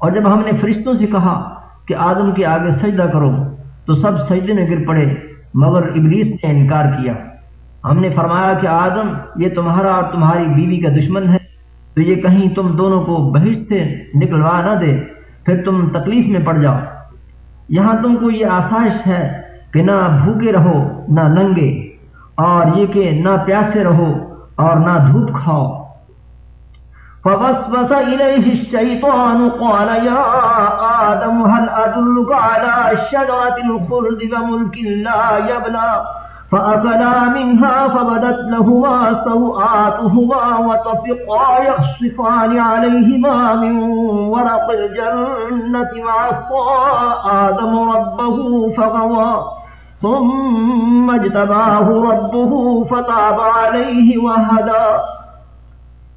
اور جب ہم نے فرشتوں سے کہا کہ آدم کے آگے سجدہ کرو، تو سب سجدے میں گر پڑے، مگر ابلیس نے انکار کیا۔ ہم نے فرمایا کہ آدم، یہ تمہارا اور تمہاری بیوی کا دشمن ہے، تو یہ کہیں تم دونوں کو بہشت سے نکلوا نہ دے، پھر تم تکلیف میں پڑ جاؤ۔ یہاں تم کو یہ آسائش ہے کہ نہ بھوکے رہو، نہ ننگے، اور یہ کہ نہ پیاسے رہو اور نہ دھوپ کھاؤ۔ فوسوس إليه الشيطان، قال، يا آدم، هل أدلك على الشجرة الخلد وملك لا يبلى فأكلا منها فبدت لهما سوآتهما وطفقا يخصفان عليهما من ورق الجنة وعصى آدم ربه فغوى. ثم اجتباه ربه فتاب عليه وهدى.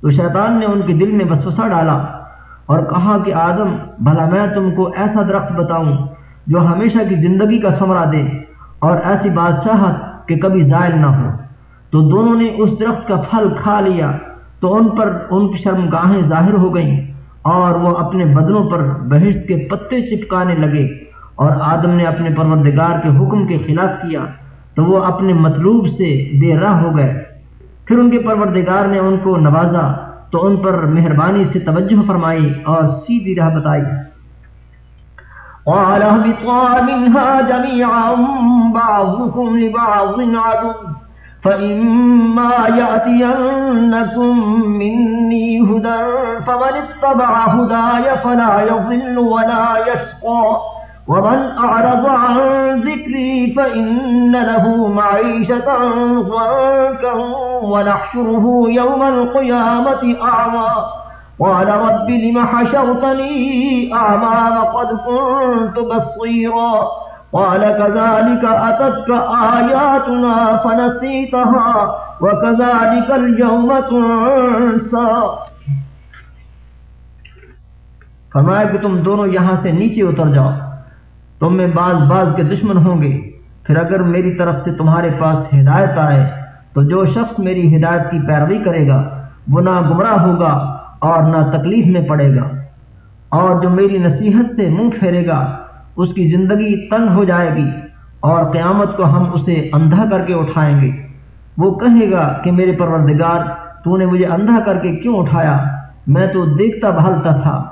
تو شیطان نے ان کے دل میں وسوسہ ڈالا اور کہا کہ آدم، بھلا میں تم کو ایسا درخت بتاؤں جو ہمیشہ کی زندگی کا سمرا دے اور ایسی بادشاہت کہ کبھی زائل نہ ہو۔ تو دونوں نے اس درخت کا پھل کھا لیا، تو ان پر ان کی شرم گاہیں ظاہر ہو گئیں اور وہ اپنے بدنوں پر بہشت کے پتے چپکانے لگے اور آدم نے اپنے پروردگار کے حکم کے خلاف کیا، تو وہ اپنے مطلوب سے بے راہ ہو گئے۔ پھر ان کے پروردگار نے ان کو نوازا تو ان پر مہربانی سے توجہ فرمائی اور سیدھی راہ بتائی۔ قال اهبطوا منها جميعا بعضكم لبعض عدو فإما يأتينكم مني هدى فمن اتبع هداي فلا يضل ولا يشقى ومن أعرض عن ذكري فإن له معيشة ضنكا ونحشره يوم القيامة أعمى قال رب لم حشرتني أعمى وقد كنت بصيرا قال كذلك أتتك آياتنا فنسيتها وكذلك اليوم تنسى فرمایا کہ تم دونوں یہاں سے نیچے اتر جاؤ۔ تم میں بعض بعض کے دشمن ہوں گے۔ پھر اگر میری طرف سے تمہارے پاس ہدایت آئے، تو جو شخص میری ہدایت کی پیروی کرے گا، وہ نہ گمراہ ہوگا اور نہ تکلیف میں پڑے گا۔ اور جو میری نصیحت سے منہ پھیرے گا، اس کی زندگی تنگ ہو جائے گی اور قیامت کو ہم اسے اندھا کر کے اٹھائیں گے۔ وہ کہے گا کہ میرے پروردگار، تو نے مجھے اندھا کر کے کیوں اٹھایا؟ میں تو دیکھتا بھالتا تھا۔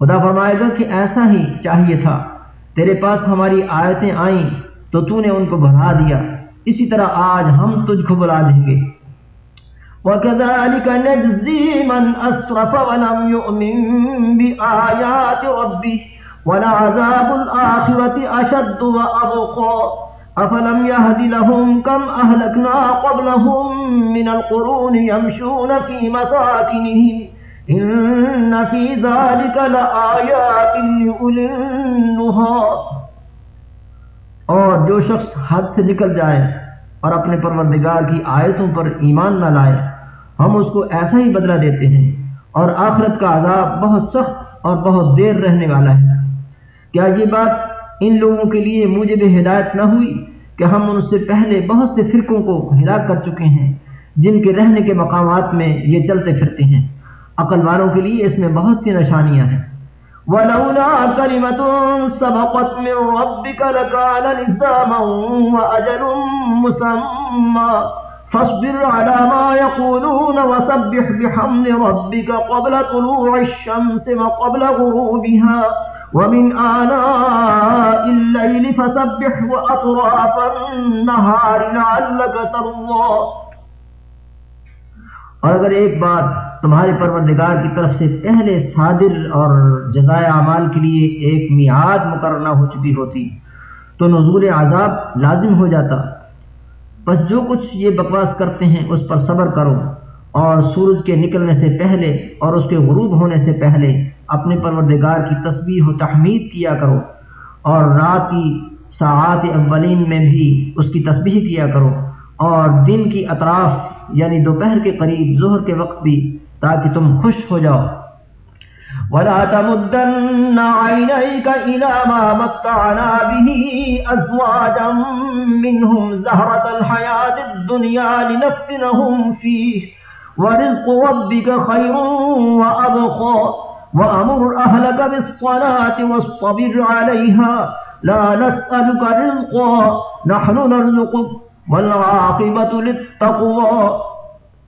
خدا فرمائے گا کہ ایسا ہی چاہیے تھا۔ تیرے پاس ہماری آیتیں آئیں تو تو نے ان کو بڑھا دیا۔ اسی طرح آج ہم تجھ کو بلا دیں گے۔ وَكَذَلِكَ نَجْزِي مَنْ أَسْرَفَ وَلَمْ يُؤْمِن بِآيَاتِ رَبِّهِ وَلَعَذَابُ الْآخِرَةِ أَشَدُّ وَأَبْقَى أَفَلَمْ يَهْدِ لَهُمْ كَمْ أَهْلَكْنَا قَبْلَهُمْ مِنَ الْقُرُونِ يَمْشُونَ فِي مَسَاكِنِهِمْ ان فی اور جو شخص حد سے نکل جائے اور اپنے پروردگار کی آیتوں پر ایمان نہ لائے، ہم اس کو ایسا ہی بدلہ دیتے ہیں۔ اور آخرت کا عذاب بہت سخت اور بہت دیر رہنے والا ہے۔ کیا یہ بات ان لوگوں کے لیے مجھے بھی ہدایت نہ ہوئی کہ ہم ان سے پہلے بہت سے فرقوں کو ہلاک کر چکے ہیں، جن کے رہنے کے مقامات میں یہ چلتے پھرتے ہیں؟ عقل والوں کے لیے اس میں بہت سی نشانیاں ہیں۔ ولولا كلمة سبقت من ربك لكان لزاما وأجل مسمى. فاصبر على ما يقولون وسبح بحمد ربك قبل طلوع الشمس وقبل غروبها. ومن آناء الليل فسبح وأطراف النهار لعلك ترضى. اور اگر ایک بات تمہارے پروردگار کی طرف سے پہلے صادر اور جزائے اعمال کے لیے ایک میعاد مقررہ ہو چکی ہوتی تو نزول عذاب لازم ہو جاتا۔ بس جو کچھ یہ بکواس کرتے ہیں اس پر صبر کرو اور سورج کے نکلنے سے پہلے اور اس کے غروب ہونے سے پہلے اپنے پروردگار کی تسبیح و تحمید کیا کرو اور رات کی ساعات اولین میں بھی اس کی تسبیح کیا کرو اور دن کی اطراف یعنی دوپہر کے قریب، ظہر کے وقت بھی تاکہ تم خوش ہو جاؤ۔ ولا تمدن عينيك إلى ما متعنا به أزواجا منهم زهرة الحياة الدنيا لنفتنهم فيه ورزق ربك خير وأبقى وأمر أهلك بالصلاة واصطبر عليها لا نسألك رزقا نحن نرزقك والعاقبة للتقوى۔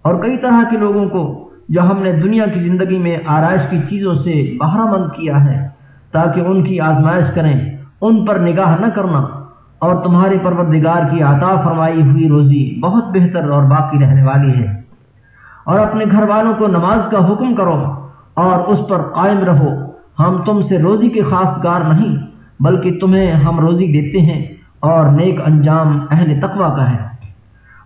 اور کئی طرح کے لوگوں کو جو ہم نے دنیا کی زندگی میں آرائش کی چیزوں سے بہرہ مند کیا ہے، تاکہ ان کی آزمائش کریں، ان پر نگاہ نہ کرنا۔ اور تمہارے پروردگار کی عطا فرمائی ہوئی روزی بہت بہتر اور باقی رہنے والی ہے۔ اور اپنے گھر والوں کو نماز کا حکم کرو اور اس پر قائم رہو۔ ہم تم سے روزی کے خاص گار نہیں، بلکہ تمہیں ہم روزی دیتے ہیں اور نیک انجام اہل تقوی کا ہے۔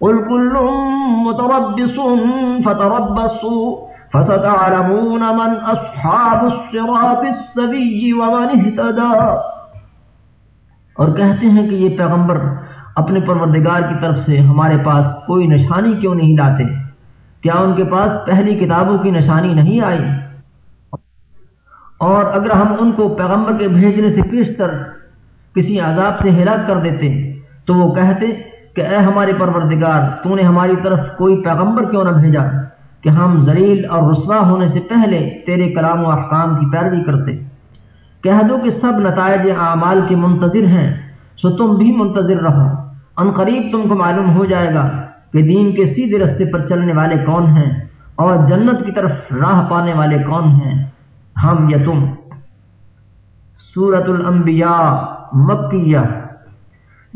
قل كل متربص فتربصوا فستعلمون من أصحاب الصراط السبي ومن اهتدى اور کہتے ہیں کہ یہ پیغمبر اپنے پروردگار کی طرف سے ہمارے پاس کوئی نشانی کیوں نہیں لاتے؟ کیا ان کے پاس پہلی کتابوں کی نشانی نہیں آئی؟ اور اگر ہم ان کو پیغمبر کے بھیجنے سے پیشتر کسی عذاب سے ہلاک کر دیتے تو وہ کہتے کہ اے ہمارے پروردگار، تو نے ہماری طرف کوئی پیغمبر کیوں نہ بھیجا کہ ہم ذلیل اور رسوا ہونے سے پہلے تیرے کلام و احکام کی پیروی کرتے؟ کہہ دو کہ سب نتائج اعمال کے منتظر ہیں، سو تم بھی منتظر رہو۔ ان قریب تم کو معلوم ہو جائے گا کہ دین کے سیدھے رستے پر چلنے والے کون ہیں اور جنت کی طرف راہ پانے والے کون ہیں ہم یا تم۔ سورت الانبیاء مکیہ۔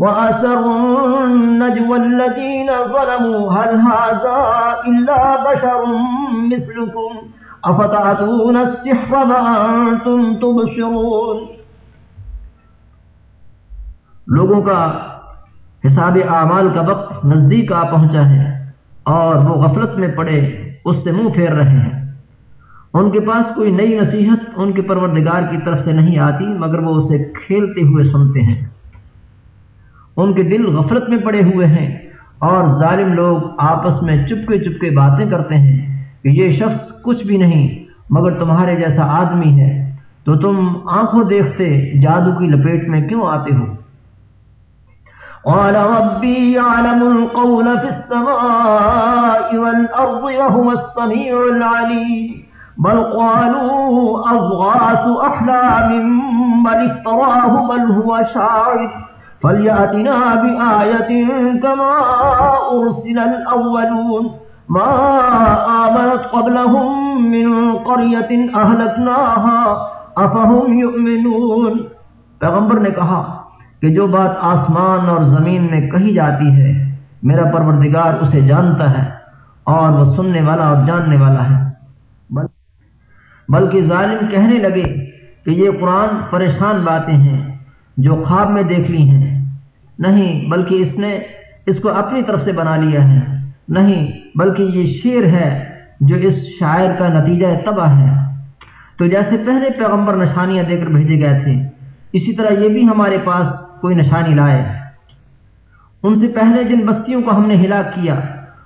وأسروا النجوى الذين ظلموا. هل هذا إلا بشر مثلكم؟ أفتعتون السحر وأنتم تبصرون؟ لوگوں کا حساب اعمال کا وقت نزدیک آ پہنچا ہے اور وہ غفلت میں پڑے، اس سے منہ پھیر رہے ہیں۔ ان کے پاس کوئی نئی نصیحت ان کے پروردگار کی طرف سے نہیں آتی، مگر وہ اسے کھیلتے ہوئے سنتے ہیں۔ ان کے دل غفلت میں پڑے ہوئے ہیں اور ظالم لوگ آپس میں چپکے چپکے باتیں کرتے ہیں کہ یہ شخص کچھ بھی نہیں، مگر تمہارے جیسا آدمی ہے۔ تو تم آنکھوں دیکھتے جادو کی لپیٹ میں کیوں آتے ہو؟ قال ربي يعلم القول في السماء والأرض وهو السميع العليم بل قالوا أضغاث أحلام بل افتراه، بل هو شاعر۔ فليأتنا بآية كما أرسل الأولون ما آمنت قبلهم من قرية أهلكناها أفهم يؤمنون پیغمبر نے کہا کہ جو بات آسمان اور زمین میں کہی جاتی ہے، میرا پروردگار اسے جانتا ہے اور وہ سننے والا اور جاننے والا ہے۔ بلکہ ظالم کہنے لگے کہ یہ قرآن پریشان باتیں ہیں۔ جو خواب میں دیکھ لی ہیں۔ نہیں، بلکہ اس نے اس کو اپنی طرف سے بنا لیا ہے۔ نہیں، بلکہ یہ شیر ہے جو اس شاعر کا نتیجہ تباہ ہے۔ تو جیسے پہلے پیغمبر نشانیاں دے کر بھیجے گئے تھے، اسی طرح یہ بھی ہمارے پاس کوئی نشانی لائے۔ ان سے پہلے جن بستیوں کو ہم نے ہلاک کیا،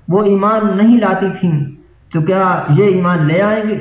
وہ ایمان نہیں لاتی تھیں۔ تو کیا یہ ایمان لے آئیں گے؟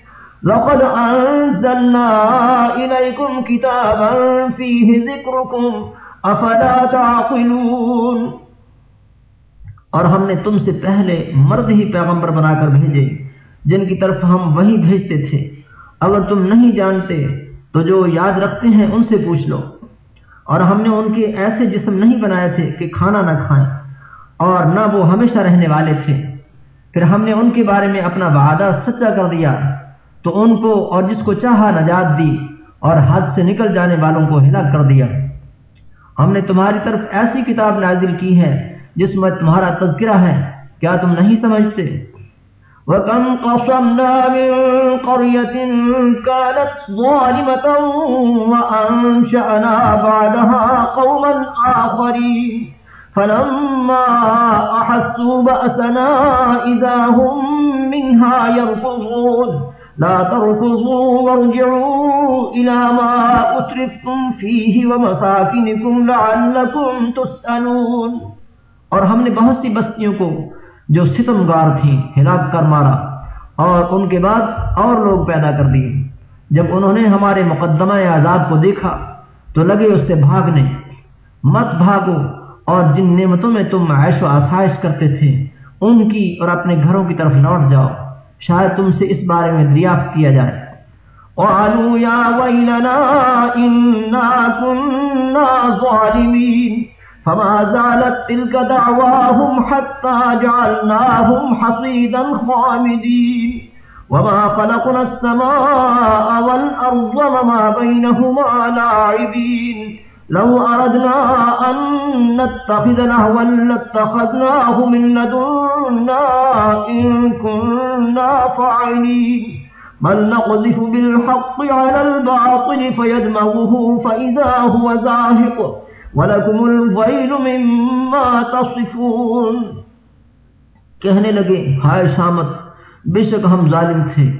لقد أنزلنا إليكم كتابا فيه ذكركم، أفلا تعقلون؟ اور ہم نے تم سے پہلے مرد ہی پیغمبر بنا کر بھیجے، جن کی طرف ہم وہی بھیجتے تھے۔ اگر تم نہیں جانتے، تو جو یاد رکھتے ہیں ان سے پوچھ لو۔ اور ہم نے ان کے ایسے جسم نہیں بنائے تھے کہ کھانا نہ کھائیں، اور نہ وہ ہمیشہ رہنے والے تھے۔ پھر ہم نے ان کے بارے میں اپنا وعدہ سچا کر دیا۔ تو ان کو اور جس کو چاہا نجات دی اور حد سے نکل جانے والوں کو ہلاک کر دیا۔ ہم نے تمہاری طرف ایسی کتاب نازل کی ہے جس میں تمہارا تذکرہ ہے۔ کیا تم نہیں سمجھتے؟ وكم قصمنا من قرية كانت ظالمة وأنشأنا بعدها قوما آخرين فلما أحسوا بأسنا إذا هم منها يرفضون لا ترفضوا وارجعوا إلى ما أترفتم فيه ومساكنكم لعلكم تسألون۔ اور ہم نے بہت سی بستیوں کو جو ستمگار تھیں، ہلاک کر مارا اور ان کے بعد اور لوگ پیدا کر دیے۔ جب انہوں نے ہمارے مقدمہ آزاد کو دیکھا تو لگے اس سے بھاگنے۔ مت بھاگو اور جن نعمتوں میں تم عیش و آسائش کرتے تھے، ان کی اور اپنے گھروں کی طرف لوٹ جاؤ۔ شاید تم سے اس بارے میں دریافت کیا جائے۔ قالوا يا ويلنا إنا كنا ظالمين، فما زالت تلك دعواهم حتى جعلناهم حصيدا خامدين۔ وما خلقنا السماء والأرض وما بينهما لاعبين۔ لو أردنا أن نتخذ نهوا لاتخذناه من لدنا إن كنا فعلين بل نقذف بالحق على الباطل فيدمغه فإذا هو زاهق. وَلَكُمُ الْوَيْلُ مِمَّا تَصِفُونَ. کہنے لگے، ہائے شامت، بے شک ہم ظالم تھے،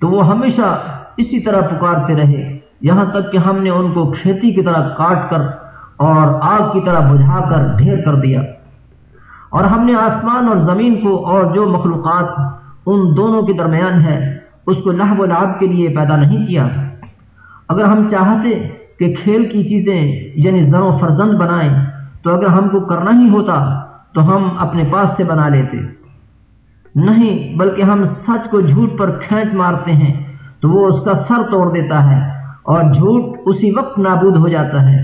تو وہ ہمیشہ اسی طرح پکارتے رہے۔ یہاں تک کہ ہم نے ان کو کھیتی کی طرح کاٹ کر اور آگ کی طرح بجھا کر ڈھیر کر دیا۔ اور ہم نے آسمان اور زمین کو اور جو مخلوقات ان دونوں کے درمیان ہے، اس کو لہب و لعب کے لیے پیدا نہیں کیا۔ اگر ہم چاہتے کہ کھیل کی چیزیں یعنی زر و فرزند بنائیں، تو اگر ہم کو کرنا ہی ہوتا، تو ہم اپنے پاس سے بنا لیتے۔ نہیں، بلکہ ہم سچ کو جھوٹ پر کھینچ مارتے ہیں، تو وہ اس کا سر توڑ دیتا ہے۔ اور جھوٹ اسی وقت نابود ہو جاتا ہے۔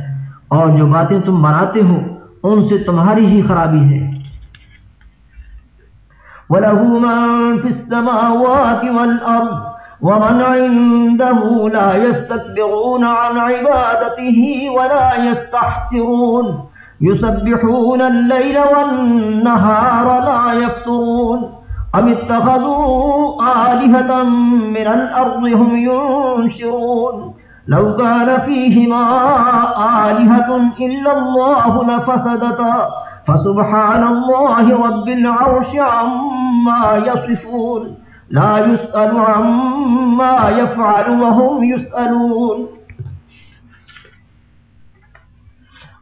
اور جو باتیں تم بناتے ہو، ان سے تمہاری ہی خرابی ہے۔ وَلَهُ مَن فِي السَّمَاوَاتِ وَالْأَرْضِ ومن عنده لا يستكبرون عن عبادته ولا يستحسرون يسبحون الليل والنهار لا يفترون أم اتخذوا آلهة من الأرض هم ينشرون لو كان فيهما آلهة إلا الله لفسدتا. فسبحان الله رب العرش عما يصفون. لا يسأل عما يفعل وهم يسألون.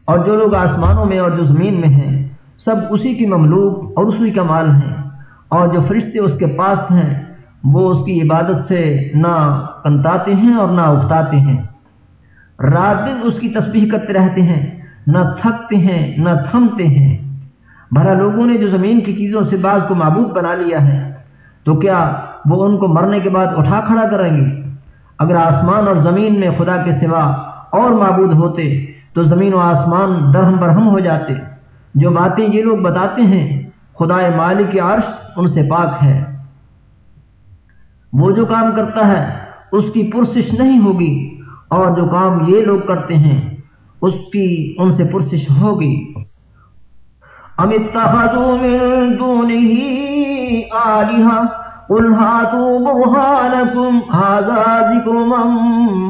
اور جو لوگ آسمانوں میں اور جو زمین میں ہیں، سب اسی کی مملوک اور اسی کا مال ہیں۔ اور جو فرشتے اس کے پاس ہیں، وہ اس کی عبادت سے نہ کنتاتے ہیں اور نہ اکتاتے ہیں۔ رات دن اس کی تسبیح کرتے رہتے ہیں، نہ تھکتے ہیں، نہ تھمتے ہیں۔ بھلا لوگوں نے جو زمین کی چیزوں سے بعض کو معبود بنا لیا ہے، تو کیا وہ ان کو مرنے کے بعد اٹھا کھڑا کریں گے؟ اگر آسمان اور زمین میں خدا کے سوا اور معبود ہوتے، تو زمین و آسمان درہم برہم ہو جاتے۔ جو باتیں یہ لوگ بتاتے ہیں خدا مالک عرش ان سے پاک ہے۔ وہ جو کام کرتا ہے اس کی پرسش نہیں ہوگی۔ اور جو کام یہ لوگ کرتے ہیں، اس کی ان سے پرسش ہوگی۔ اتخذوا من دونه آلهة قل هاتوا برهانكم هذا ذكر من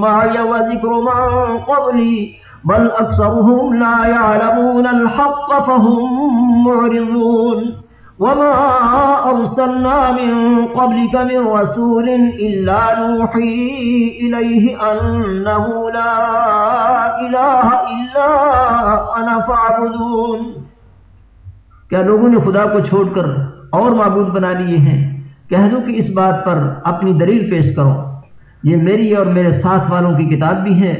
معي وذكر من قبلي بل أكثرهم لا يعلمون الحق فهم معرضون۔ وما أرسلنا من قبلك من رسول إلا نوحي إليه أنه لا إله إلا أنا فاعبدون۔ کیا لوگوں نے خدا کو چھوڑ کر اور معبود بنا لیے ہیں؟ کہہ دو کہ اس بات پر اپنی دلیل پیش کرو۔ یہ میری اور میرے ساتھ والوں کی کتاب بھی ہے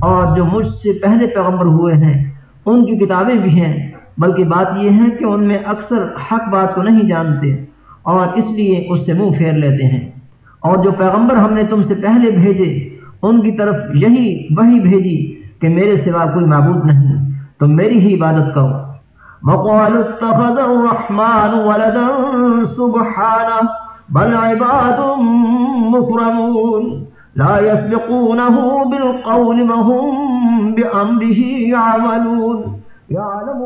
اور جو مجھ سے پہلے پیغمبر ہوئے ہیں، ان کی کتابیں بھی ہیں۔ بلکہ بات یہ ہے کہ ان میں اکثر حق بات کو نہیں جانتے اور اس لیے اس سے منہ پھیر لیتے ہیں۔ اور جو پیغمبر ہم نے تم سے پہلے بھیجے، ان کی طرف یہی وہی بھیجی کہ میرے سوا کوئی معبود نہیں تو میری ہی عبادت کرو۔ وقالوا اتخذ الرحمن ولدا سبحانه بل عباد مكرمون لا يسبقونه بالقول وهم بأمره يعملون۔ يعلم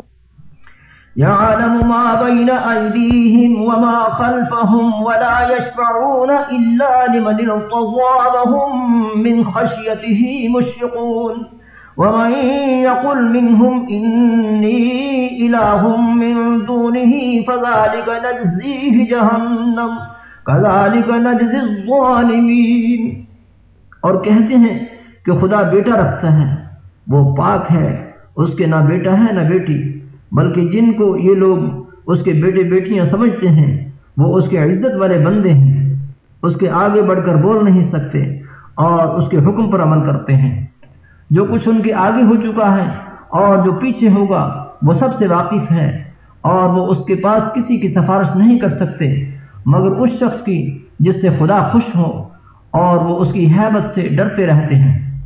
يعلم ما بين أيديهم وما خلفهم ولا يشفعون إلا لمن ارتضى وهم من خشيته مشفقون. ومن يقل منهم إني إله من دونه فذلك نجزيه جهنم، كذلك نجزي الظالمين. اور کہتے ہیں کہ خدا بیٹا رکھتا ہے، وہ پاک ہے، اس کے نہ بیٹا ہے نہ بیٹی بلکہ جن کو یہ لوگ اس کے بیٹے بیٹیاں سمجھتے ہیں، وہ اس کے عزت والے بندے ہیں۔ اس کے آگے بڑھ کر بول نہیں سکتے اور اس کے حکم پر عمل کرتے ہیں۔ جو کچھ ان کے آگے ہو چکا ہے اور جو پیچھے ہوگا، وہ سب سے واقف ہے اور وہ اس کے پاس کسی کی سفارش نہیں کر سکتے، مگر اس شخص کی جس سے خدا خوش ہو اور وہ اس کی حیبت سے ڈرتے رہتے ہیں۔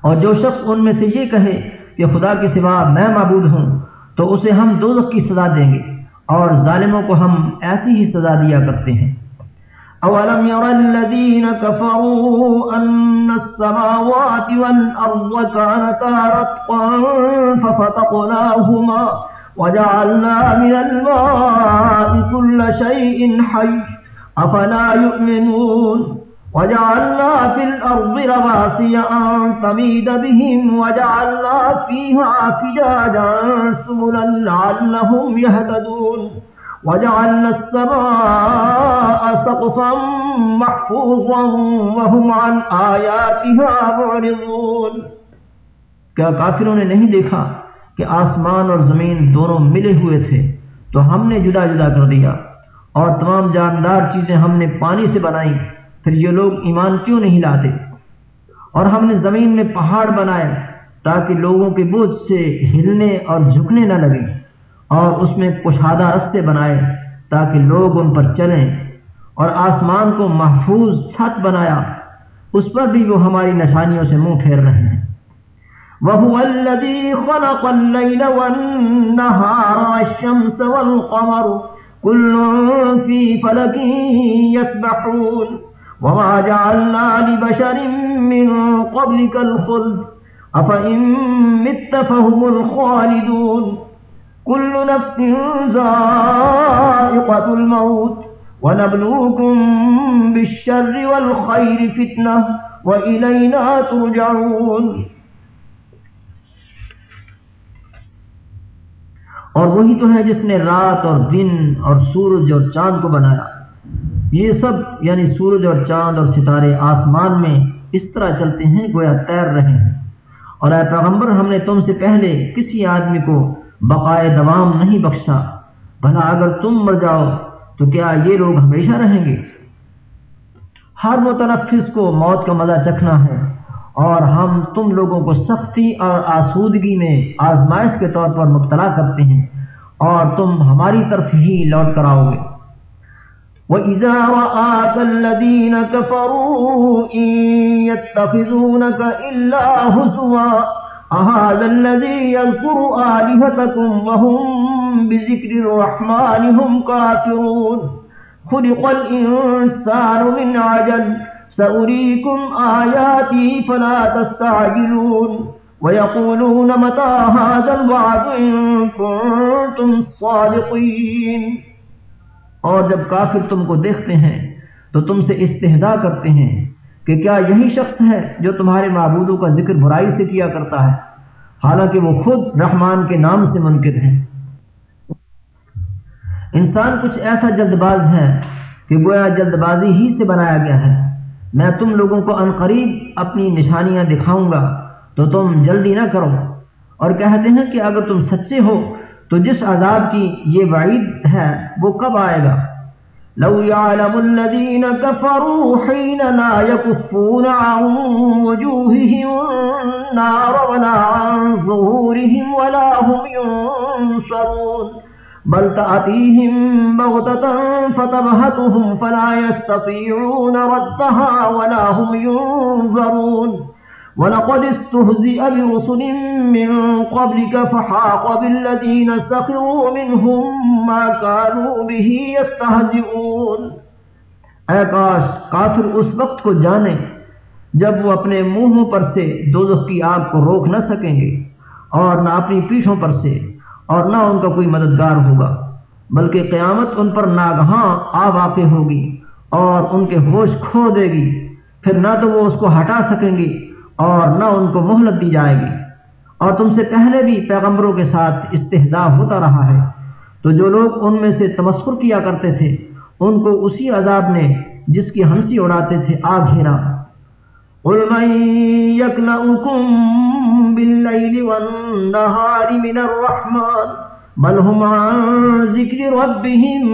اور جو شخص ان میں سے یہ کہے کہ خدا کے سوا میں معبود ہوں، تو اسے ہم دوزخ کی سزا دیں گے اور ظالموں کو ہم ایسی ہی سزا دیا کرتے ہیں۔ أولم يرى الذين كفروا أن السماوات والأرض كانتا رتقا ففتقناهما وجعلنا من الماء كل شيء حي أفلا يؤمنون وجعلنا في الأرض رواسي أن تميد بهم وجعلنا فيها فجاجا سبلا لعلهم يهتدون. وجعلنا السماء سقفا محفوظا وهم عن آياتها معرضون. کیا کافروں نے نہیں دیکھا کہ آسمان اور زمین دونوں ملے ہوئے تھے؟ تو ہم نے جدا جدا کر دیا اور تمام جاندار چیزیں ہم نے پانی سے بنائی۔ پھر یہ لوگ ایمان کیوں نہیں لاتے؟ اور ہم نے زمین میں پہاڑ بنائے تاکہ لوگوں کے بوجھ سے ہلنے اور جھکنے نہ لگیں، اور اس میں کشادہ رستے بنائے تاکہ لوگ ان پر چلیں، اور آسمان کو محفوظ چھت بنایا۔ اس پر بھی وہ ہماری نشانیوں سے منہ پھیر رہے ہیں۔ وَهُوَ الَّذِي خَلَقَ اللَّيْلَ وَالنَّهَارَ وَالشَّمْسَ وَالْقَمَرُ، كُلٌّ فِي فَلَكٍ يَسْبَحُونَ۔ وَمَا جَعَلْنَا لِبَشَرٍ مِّن قَبْلِكَ الْخُلْدَ. أَفَإِن مِّتَّ فَهُمُ الْخَالِدُونَ. كل نفس ذائقة الموت. ونبلوكم بالشر والخير فتنة وإلينا ترجعون. اور وہی تو ہے جس نے رات اور دن اور سورج اور چاند کو بنایا۔ یہ سب یعنی سورج اور چاند اور ستارے آسمان میں اس طرح چلتے ہیں، گویا تیر رہے ہیں۔ اور اے پیغمبر، ہم نے تم سے پہلے کسی آدمی کو بقائے دوام نہیں بخشا۔ بھلا اگر تم مر جاؤ، تو کیا یہ لوگ ہمیشہ رہیں گے؟ ہر متنفس کو موت کا مزہ چکھنا ہے۔ اور ہم تم لوگوں کو سختی اور آسودگی میں آزمائش کے طور پر مبتلا کرتے ہیں۔ اور تم ہماری طرف ہی لوٹ کر آؤ گے۔ وَإِذَا رَآكَ الَّذِينَ كَفَرُوا إِن يَتَّخِذُونَكَ إِلَّا هُزُوًا أهذا الذي يذكر آلهتكم وهم بذكر الرحمن هم كافرون خلق الإنسان من عجل سأريكم آياتي فلا تستعجلون ويقولون متى هذا الوعد إن كنتم صادقين اور جب کافر تم کو دیکھتے ہیں، تو تم سے استحدا کرتے ہیں کہ کیا یہی شخص ہے جو تمہارے معبودوں کا ذکر برائی سے کیا کرتا ہے؟ حالانکہ وہ خود رحمان کے نام سے منکر ہیں۔ انسان کچھ ایسا جلد باز ہے کہ گویا جلد بازی ہی سے بنایا گیا ہے۔ میں تم لوگوں کو عنقریب اپنی نشانیاں دکھاؤں گا، تو تم جلدی نہ کرو۔ اور کہتے ہیں کہ اگر تم سچے ہو تو جس عذاب کی یہ وعید ہے وہ کب آئے گا؟ لو يعلم الذين كفروا حين لا يكفون عن وجوههم النار ولا عن ظهورهم ولا هم ينصرون، بل تأتيهم بغتة فتبهتهم فلا يستطيعون ردها ولا هم ينظرون۔ ولقد استهزئ برسل من قبلك فحاق بالذين سخروا منهم ما كانوا به يستهزئون۔ اے کاش کافر اس وقت کو جانے جب وہ اپنے منہوں پر سے دوزخ کی آگ کو روک نہ سکیں گے اور نہ اپنی پیٹھوں پر سے اور نہ ان کا کوئی مددگار ہوگا، بلکہ قیامت ان پر ناگہاں آ واقع ہوگی اور ان کے ہوش کھو دے گی۔ پھر نہ تو وہ اس کو ہٹا سکیں گے اور نہ ان کو مہلت دی جائے گی۔ اور تم سے پہلے بھی پیغمبروں کے ساتھ استحدا ہوتا رہا ہے۔ تو جو لوگ ان میں سے تمسکر کیا کرتے تھے، ان کو اسی عذاب نے جس کی ہنسی اڑاتے تھے، آ گھیرا۔ قل من يكلأكم بالليل والنهار من الرحمن بل هم عن ذكر ربهم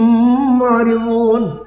معرضون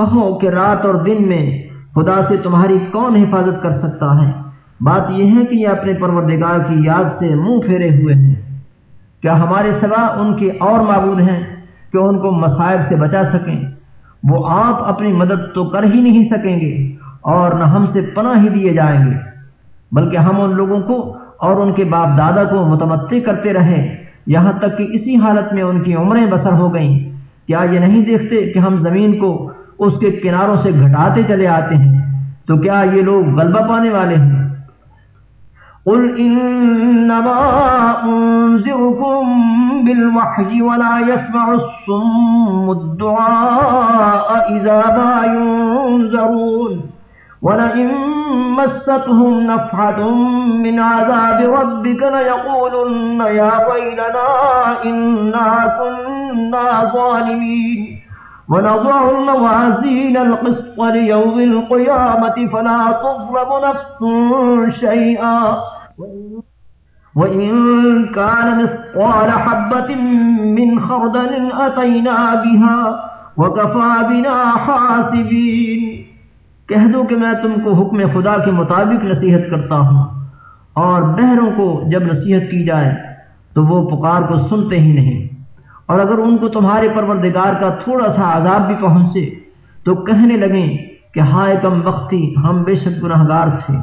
کہو کہ رات اور دن میں خدا سے تمہاری کون حفاظت کر سکتا ہے؟ بات یہ ہے کہ یہ اپنے پروردگار کی یاد سے منہ پھیرے ہوئے ہیں۔ کیا ہمارے سوا ان کے اور معبود ہیں کہ ان کو مصائب سے بچا سکیں؟ وہ آپ اپنی مدد تو کر ہی نہیں سکیں گے اور نہ ہم سے پناہ ہی دیے جائیں گے، بلکہ ہم ان لوگوں کو اور ان کے باپ دادا کو متمتع کرتے رہے یہاں تک کہ اسی حالت میں ان کی عمریں بسر ہو گئیں۔ کیا یہ نہیں دیکھتے کہ ہم زمین کو اس کے کناروں سے گھٹاتے چلے آتے ہیں۔ تو کیا یہ لوگ غلبہ پانے والے ہیں؟ قل انما انذركم بالوحي ولا يسمع الصم الدعاء اذا ما ينذرون ولئن مستهم نفحة من عذاب ربك ليقولن يا ويلنا إنا كنا ظالمين۔ ونضع الموازين القسط ليوم القيامة فلا تظلم نفس شيئا. وإن كان مثقال حبة من خردل أتينا بها وكفى بنا حاسبين. کہہ دو کہ میں تم کو حکم خدا کے مطابق نصیحت کرتا ہوں اور بہروں کو جب نصیحت کی جائے تو وہ پکار کو سنتے ہی نہیں. اور اگر ان کو تمہارے پروردگار کا تھوڑا سا عذاب بھی پہنچے، تو کہنے لگیں کہ ہائے کم وقتی، ہم بے شک گناہ گار تھے۔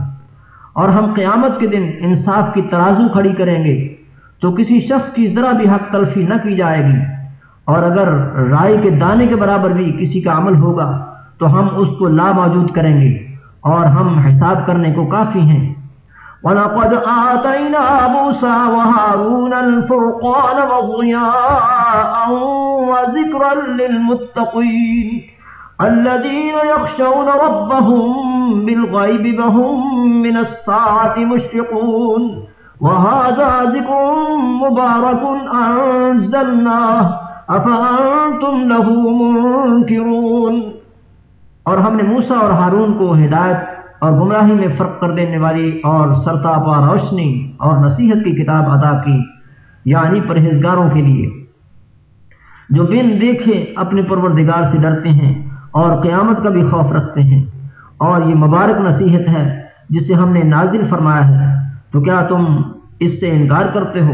اور ہم قیامت کے دن انصاف کی ترازو کھڑی کریں گے، تو کسی شخص کی ذرا بھی حق تلفی نہ کی جائے گی۔ اور اگر رائے کے دانے کے برابر بھی کسی کا عمل ہوگا، تو ہم اس کو لا موجود کریں گے اور ہم حساب کرنے کو کافی ہیں۔ ولقد آتينا موسى وهارون الفرقان وضياء وذكرا للمتقين الذين يخشون ربهم بالغيب بهم من الساعة مشفقون وهذا ذكر مبارك أنزلناه أفأنتم له منكرون اور ہم نے موسیٰ اور ہارون کو ہدایت اور گمراہی میں فرق کر دینے والی اور سرتاپا روشنی اور نصیحت کی کتاب ادا کی یعنی پرہیزگاروں کے لیے۔ جو بن دیکھے اپنے پروردگار سے ڈرتے ہیں اور قیامت کا بھی خوف رکھتے ہیں۔ اور یہ مبارک نصیحت ہے جسے ہم نے نازل فرمایا ہے۔ تو کیا تم اس سے انکار کرتے ہو؟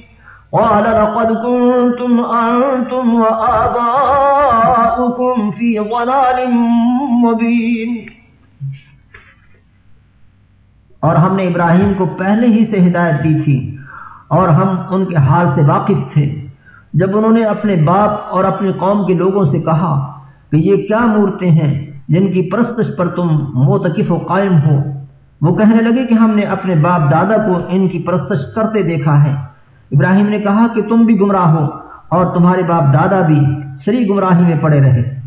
قال لقد كنتم أنتم وآباؤكم في ضلال مبين. اور ہم نے ابراہیم کو پہلے ہی سے ہدایت دی تھی اور ہم ان کے حال سے واقف تھے۔ جب انہوں نے اپنے باپ اور اپنی قوم کے لوگوں سے کہا کہ یہ کیا مورتے ہیں جن کی پرستش پر تم موتقف و قائم ہو، وہ کہنے لگے کہ ہم نے اپنے باپ دادا کو ان کی پرستش کرتے دیکھا ہے۔ ابراہیم نے کہا کہ تم بھی گمراہ ہو اور تمہارے باپ دادا بھی سری گمراہی میں پڑے رہے۔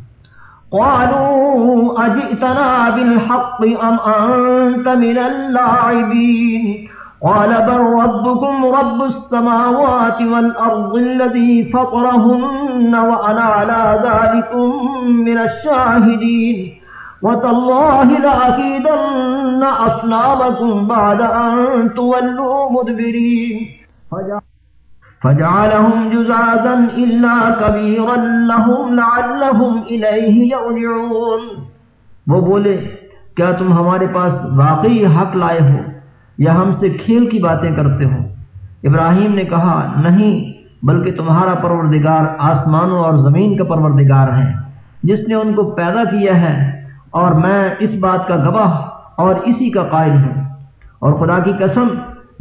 قالوا أجئتنا بالحق أم أنت من اللاعبين قال بل ربكم رب السماوات والأرض الذي فطرهن وأنا على ذلك من الشاهدين۔ وتالله لأكيدن أصنامكم بعد أن تولوا مدبرين۔ فجعل فجعلهم جزازا إلا كبيرا لهم لعلهم إليه يرجعون۔ وہ بولے، کیا تم ہمارے پاس واقعی حق لائے ہو یا ہم سے کھیل کی باتیں کرتے ہو؟ ابراہیم نے کہا، نہیں، بلکہ تمہارا پروردگار آسمانوں اور زمین کا پروردگار ہے، جس نے ان کو پیدا کیا ہے، اور میں اس بات کا گواہ اور اسی کا قائل ہوں۔ اور خدا کی قسم،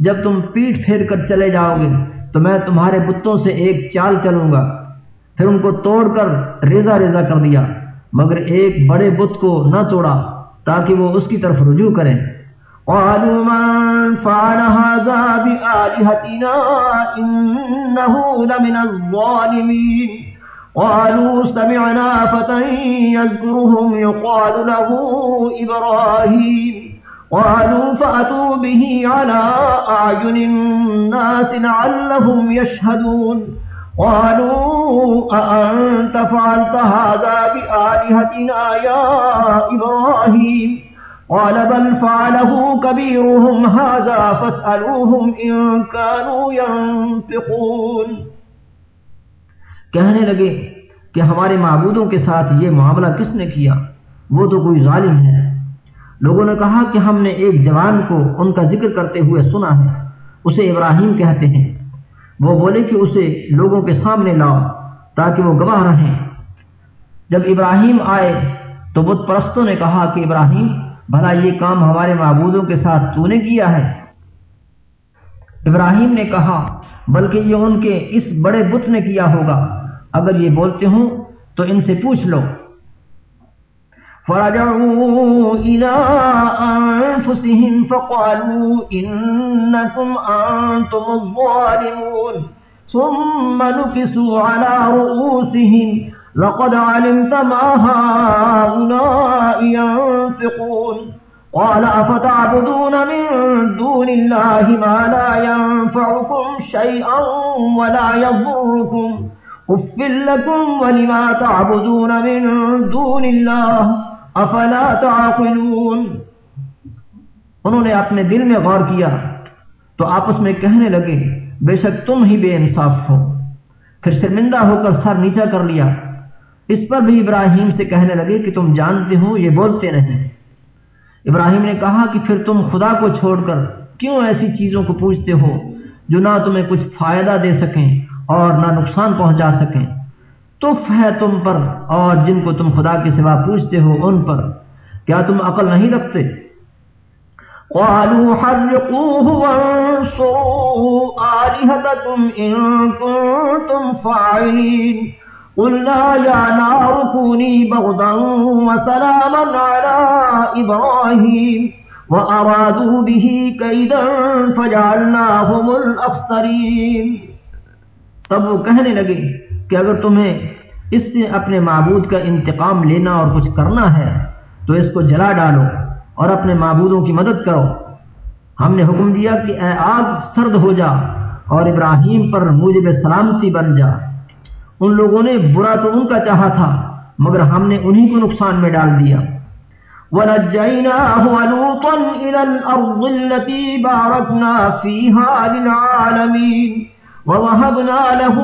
جب تم پیٹ پھیر کر چلے جاؤ گے تو میں تمہارے بتوں سے ایک چال چلوں گا۔ پھر ان کو توڑ کر ریزا ریزا کر دیا، مگر ایک بڑے بت کو نہ توڑا تاکہ وہ اس کی طرف رجوع کریں۔ قالوا من فعل هذا بآلهتنا إنه لمن الظالمين۔ قالوا سمعنا فتى يذكرهم يقال له إبراهيم۔ قالوا فأتوا به على أعين الناس لعلهم يشهدون. قالوا أأنت فعلت هذا بآلهتنا يا إبراهيم؟ قال بل فعله كبيرهم هذا فاسألوهم إن كانوا ينفقون کہنے لگے کہ ہمارے معبودوں کے ساتھ یہ معاملہ کس نے کیا؟ وہ تو کوئی ظالم ہے۔ لوگوں نے کہا کہ ہم نے ایک جوان کو ان کا ذکر کرتے ہوئے سنا ہے، اسے ابراہیم کہتے ہیں۔ وہ بولے کہ اسے لوگوں کے سامنے لاؤ تاکہ وہ گواہ رہیں۔ جب ابراہیم آئے تو بت پرستوں نے کہا کہ ابراہیم، بھلا یہ کام ہمارے معبودوں کے ساتھ تو نے کیا ہے؟ ابراہیم نے کہا، بلکہ یہ ان کے اس بڑے بت نے کیا ہوگا۔ اگر یہ بولتے ہوں تو ان سے پوچھ لو۔ فرجعوا إلى أنفسهم فقالوا إنكم أنتم الظالمون. ثم نكسوا على رؤوسهم. لقد علمت ما هؤلاء ينفقون. قال أفتعبدون من دون الله ما لا ينفعكم شيئا ولا يضركم. أفل لكم ولما تعبدون من دون الله. افلا تعقلون؟ انہوں نے اپنے دل میں غور کیا تو آپس میں کہنے لگے، بے شک تم ہی بے انصاف ہو۔ پھر شرمندہ ہو کر سر نیچا کر لیا۔ اس پر بھی ابراہیم سے کہنے لگے کہ تم جانتے ہو، یہ بولتے نہیں۔ ابراہیم نے کہا کہ پھر تم خدا کو چھوڑ کر کیوں ایسی چیزوں کو پوچھتے ہو جو نہ تمہیں کچھ فائدہ دے سکیں اور نہ نقصان پہنچا سکیں؟ تف ہے تم پر اور جن کو تم خدا کے سوا پوچھتے ہو ان پر کیا تم عقل نہیں رکھتے؟ قالوا حرقوه وانصروا آلهتكم إن كنتم فاعلين قلنا يا نار كوني بغضا وسلاما على إبراهيم وأرادوا به كيدا فجعلناهم الأخسرين تب وہ کہنے لگے کہ اگر تمہیں اس سے اپنے معبود کا انتقام لینا اور کچھ کرنا ہے، تو اس کو جلا ڈالو اور اپنے معبودوں کی مدد کرو۔ ہم نے حکم دیا کہ اے آگ، سرد ہو جا اور ابراہیم پر موجب سلامتی بن جا۔ ان لوگوں نے برا تو ان کا چاہا تھا، مگر ہم نے انہی کو نقصان میں ڈال دیا۔ ونجيناه ولوطا إلى الأرض التي باركنا فيها للعالمين۔ ووهبنا له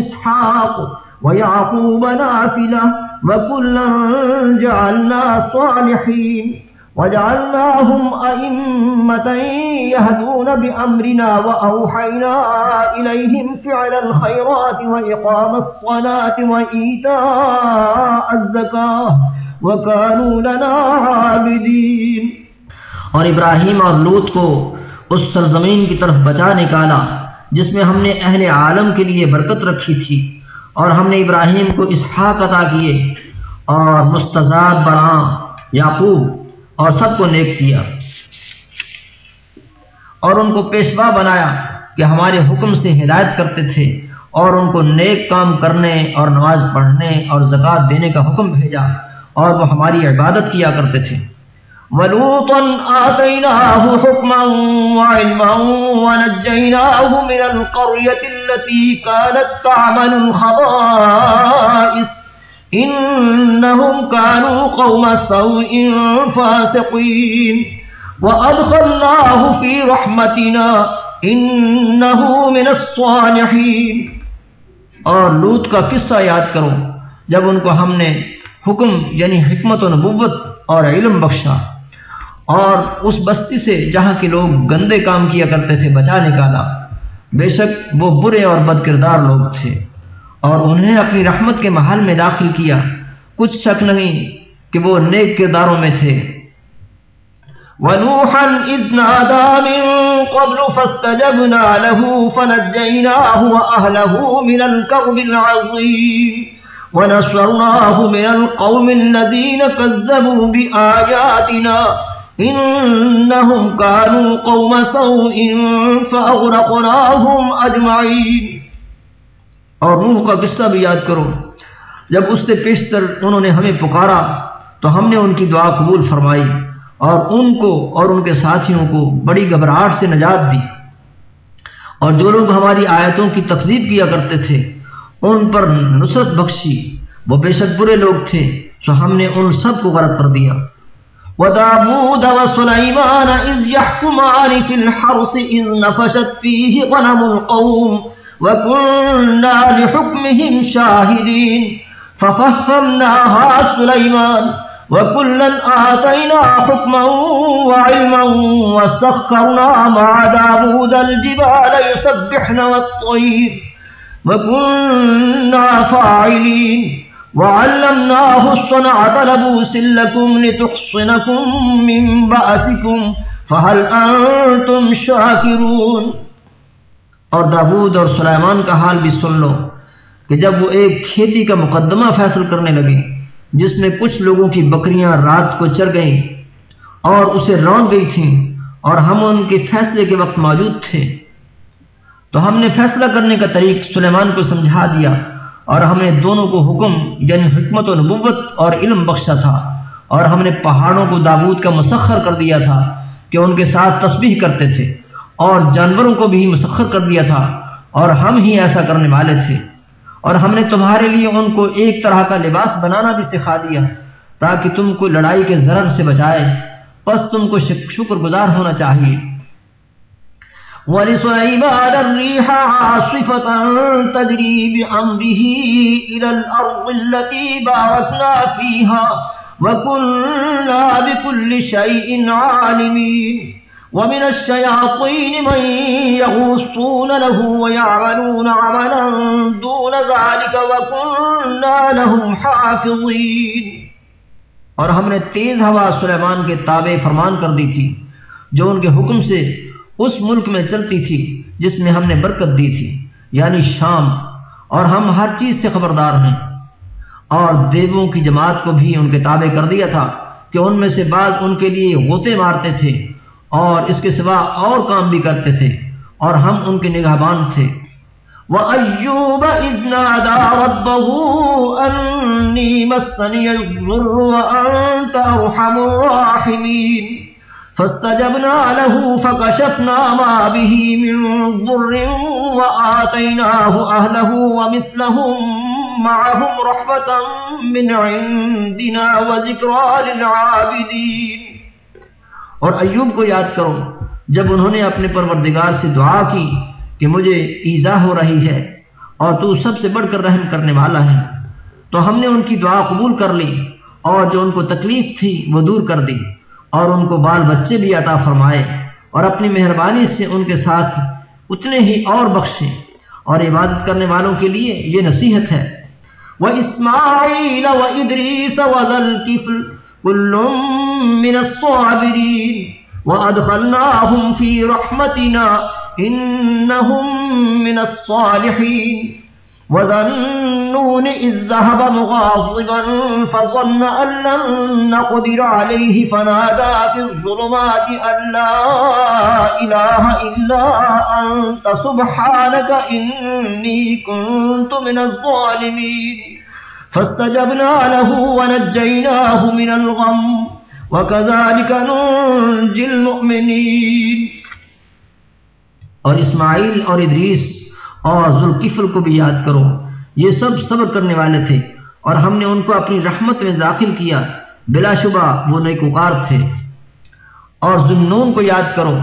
إسحاق ويعقوب نافلة وكلا جعلنا صالحين وجعلناهم أئمة يهدون بأمرنا وأوحينا إليهم فعل الخيرات وإقام الصلاة وإيتاء الزكاة وكانوا لنا عابدين اور ابراہیم اور لوت کو اس سرزمین کی طرف بچا نکالا جس میں ہم نے اہل عالم کے لیے برکت رکھی تھی اور ہم نے ابراہیم کو اسحاق عطا کیے اور مستضاد بڑا یعقوب اور سب کو نیک کیا اور ان کو پیشوا بنایا کہ ہمارے حکم سے ہدایت کرتے تھے اور ان کو نیک کام کرنے اور نماز پڑھنے اور زکوٰۃ دینے کا حکم بھیجا اور وہ ہماری عبادت کیا کرتے تھے۔ ولوطا آتيناه حكما وعلما ونجيناه من القرية التي كانت تعمل الخبائث. إنهم كانوا قوم سوء فاسقين. وأدخلناه في رحمتنا إنه من الصالحين. اور لوت کا قصہ یاد کرو جب ان کو ہم نے حکم یعنی حکمت و نبوت اور علم بخشا اور اس بستی سے جہاں کے لوگ گندے کام کیا کرتے تھے، بچا نکالا۔ بے شک وہ برے اور بد کردار لوگ تھے۔ اور انہیں اپنی رحمت کے محل میں داخل کیا۔ کچھ شک نہیں کہ وہ نیک کرداروں میں تھے۔ ونوحا إذ نادى من قبل فاستجبنا له فنجيناه وأهله من الكرب العظيم ونصرناه من القوم الذين كذبوا بآياتنا إنهم كانوا قوم سوء فأغرقناهم أجمعين. اور روح کا قصہ بھی یاد کرو، جب اس سے پیشتر انہوں نے ہمیں پکارا، تو ہم نے ان کی دعا قبول فرمائی اور ان کو اور ان کے ساتھیوں کو بڑی گھبراہٹ سے نجات دی۔ اور جو لوگ ہماری آیتوں کی تقزیب کیا کرتے تھے، ان پر نصرت بخشی۔ وہ بے شک برے لوگ تھے، تو ہم نے ان سب کو غرق کر دیا۔ وداود وسليمان إذ يحكمان في الحرس إذ نفشت فيه غنم القوم وكنا لحكمهم شاهدين ففهمناها سليمان وكلا آتينا حكما وعلما وسخرنا مع داود الجبال يسبحن والطير وكنا فاعلين وعلمناه الصنعة لبوس لكم لتحصنكم من بأسكم فهل أنتم شاكرون۔ اور داود اور سلیمان کا حال بھی سن لو کہ جب وہ ایک کھیتی کا مقدمہ فیصل کرنے لگے، جس میں کچھ لوگوں کی بکریاں رات کو چر گئیں اور اسے روند گئی تھیں اور ہم ان کے فیصلے کے وقت موجود تھے۔ تو ہم نے فیصلہ کرنے کا طریق سلیمان کو سمجھا دیا۔ اور ہم نے دونوں کو حکم یعنی حکمت و نبوت اور علم بخشا تھا۔ اور ہم نے پہاڑوں کو دابود کا مسخر کر دیا تھا کہ ان کے ساتھ تسبیح کرتے تھے، اور جانوروں کو بھی مسخر کر دیا تھا، اور ہم ہی ایسا کرنے والے تھے۔ اور ہم نے تمہارے لیے ان کو ایک طرح کا لباس بنانا بھی سکھا دیا، تاکہ تم کو لڑائی کے ضرر سے بچائے بس تم کو شکر گزار ہونا چاہیے۔ ولسليمان الريح عاصفة تجري بأمره إلى الأرض التي باركنا فيها وكنا بكل شيء عالمين. ومن الشياطين من يغوصون له ويعملون عملا دون ذلك وكنا لهم حافظين. اور ہم نے تیز ہوا سلیمان کے تابع فرمان کر دی تھی جو ان کے حکم سے اس ملک میں چلتی تھی جس میں ہم نے برکت دی تھی یعنی شام۔ اور ہم ہر چیز سے خبردار ہیں۔ اور دیووں کی جماعت کو بھی ان کے تابع کر دیا تھا کہ ان میں سے بعض ان کے لیے غوطے مارتے تھے اور اس کے سوا اور کام بھی کرتے تھے۔ اور ہم ان کے نگہبان تھے۔ وَأَيُّوبَ إِذْ نَادَى رَبَّهُ أَنِّي مَسَّنِيَ الضُّرُّ وَأَنْتَ أَرْحَمُ الرَّاحِمِينَ فاستجبنا له فكشفنا ما به من ضر وآتيناه أهله ومثلهم معهم رحمة من عندنا وذكرى للعابدين۔ اور ایوب کو یاد کرو، جب انہوں نے اپنے پروردگار سے دعا کی کہ مجھے ایزا ہو رہی ہے اور تو سب سے بڑھ کر رحم کرنے والا ہے، تو ہم نے ان کی دعا قبول کر لی اور جو ان کو تکلیف تھی وہ دور کر دی۔ اور ان کو بال بچے بھی عطا فرمائے اور اپنی مہربانی سے ان کے ساتھ اتنے ہی اور بخشے اور عبادت کرنے والوں کے لیے یہ نصیحت ہے۔ وہ اسماعیل و ادریس وزل کفل کل من الصابرین وادخلناهم في رحمتنا انهم من الصالحين وذنون إذ ذهب مغاضبا فظن أن لن نقدر عليه فنادى في الظلمات أن لا إله إلا أنت سبحانك إني كنت من الظالمين فاستجبنا له ونجيناه من الغم وكذلك ننجي المؤمنين اور اسماعیل اور ادریس اور ذوالکفل کو بھی یاد کرو۔ یہ سب صبر کرنے والے تھے اور ہم نے ان کو اپنی رحمت میں داخل کیا۔ بلا شبہ وہ نیکوکار تھے۔ اور ذنون کو یاد کرو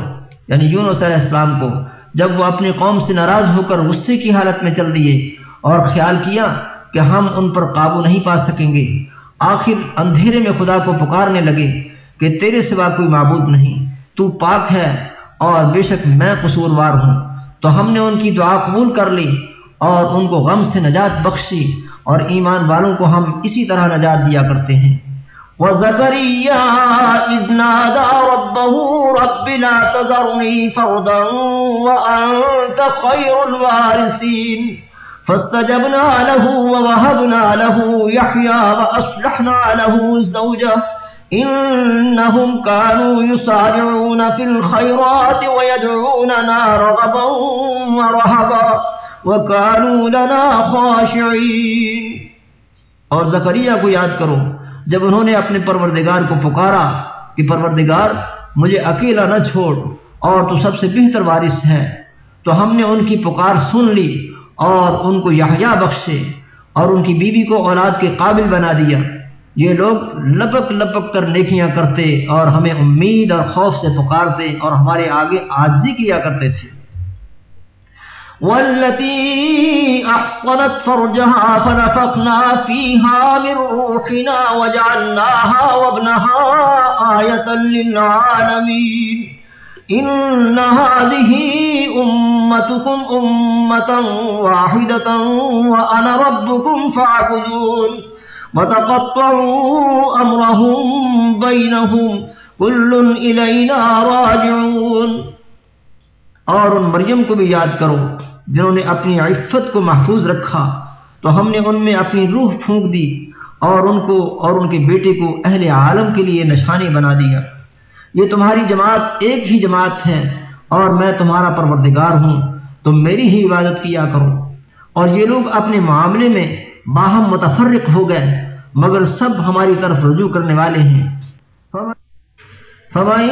یعنی یونس علیہ السلام کو، جب وہ اپنی قوم سے ناراض ہو کر غصے کی حالت میں چل دیے اور خیال کیا کہ ہم ان پر قابو نہیں پا سکیں گے۔ آخر اندھیرے میں خدا کو پکارنے لگے کہ تیرے سوا کوئی معبود نہیں، تو پاک ہے اور بے شک میں قصوروار ہوں۔ تو ہم نے ان کی دعا قبول کر لی اور ان کو غم سے نجات بخشی اور ایمان والوں کو ہم اسی طرح نجات دیا کرتے ہیں۔ وَزَكَرِيَّا إِذْ نَادَى رَبَّهُ رَبِّ لَا تَذَرْنِي فَرْدًا وَأَنْتَ خَيْرُ الْوَارِثِينَ فَاسْتَجَبْنَا لَهُ وَوَهَبْنَا لَهُ يَحْيَى وَأَصْلَحْنَا لَهُ زَوْجَهُ انہم كانوا يسارعون في الخيرات ويدعوننا رغبا ورهبا وكانوا لنا خاشعين. اور زکریہ کو یاد کرو، جب انہوں نے اپنے پروردگار کو پکارا کہ پروردگار، مجھے اکیلا نہ چھوڑ اور تو سب سے بہتر وارث ہے، تو ہم نے ان کی پکار سن لی اور ان کو یحییٰ بخشے اور ان کی بیوی کو اولاد کے قابل بنا دیا۔ یہ لوگ لپک لپک کر نیکیاں کرتے اور ہمیں امید اور خوف سے پکارتے اور ہمارے آگے آجزی کیا کرتے تھے۔ والتي أحصنت فرجها فنفقنا فيها من روحنا وجعلناها وابنها آية للعالمين۔ إن هذه أمتكم أمة واحدة وأنا ربكم فاعبدون۔ وتقطعوا أمرهم بينهم كل إلينا راجعون اور ان مریم کو بھی یاد کرو جنہوں نے اپنی عفت کو محفوظ رکھا تو ہم نے ان میں اپنی روح پھونک دی اور ان کو اور ان کے بیٹے کو اہل عالم کے لیے نشانی بنا دیا۔ یہ تمہاری جماعت ایک ہی جماعت ہے اور میں تمہارا پروردگار ہوں، تم میری ہی عبادت کیا کرو۔ اور یہ لوگ اپنے معاملے میں باہم متفرق ہو گئے، مگر سب ہماری طرف رجوع کرنے والے ہیں۔ فمن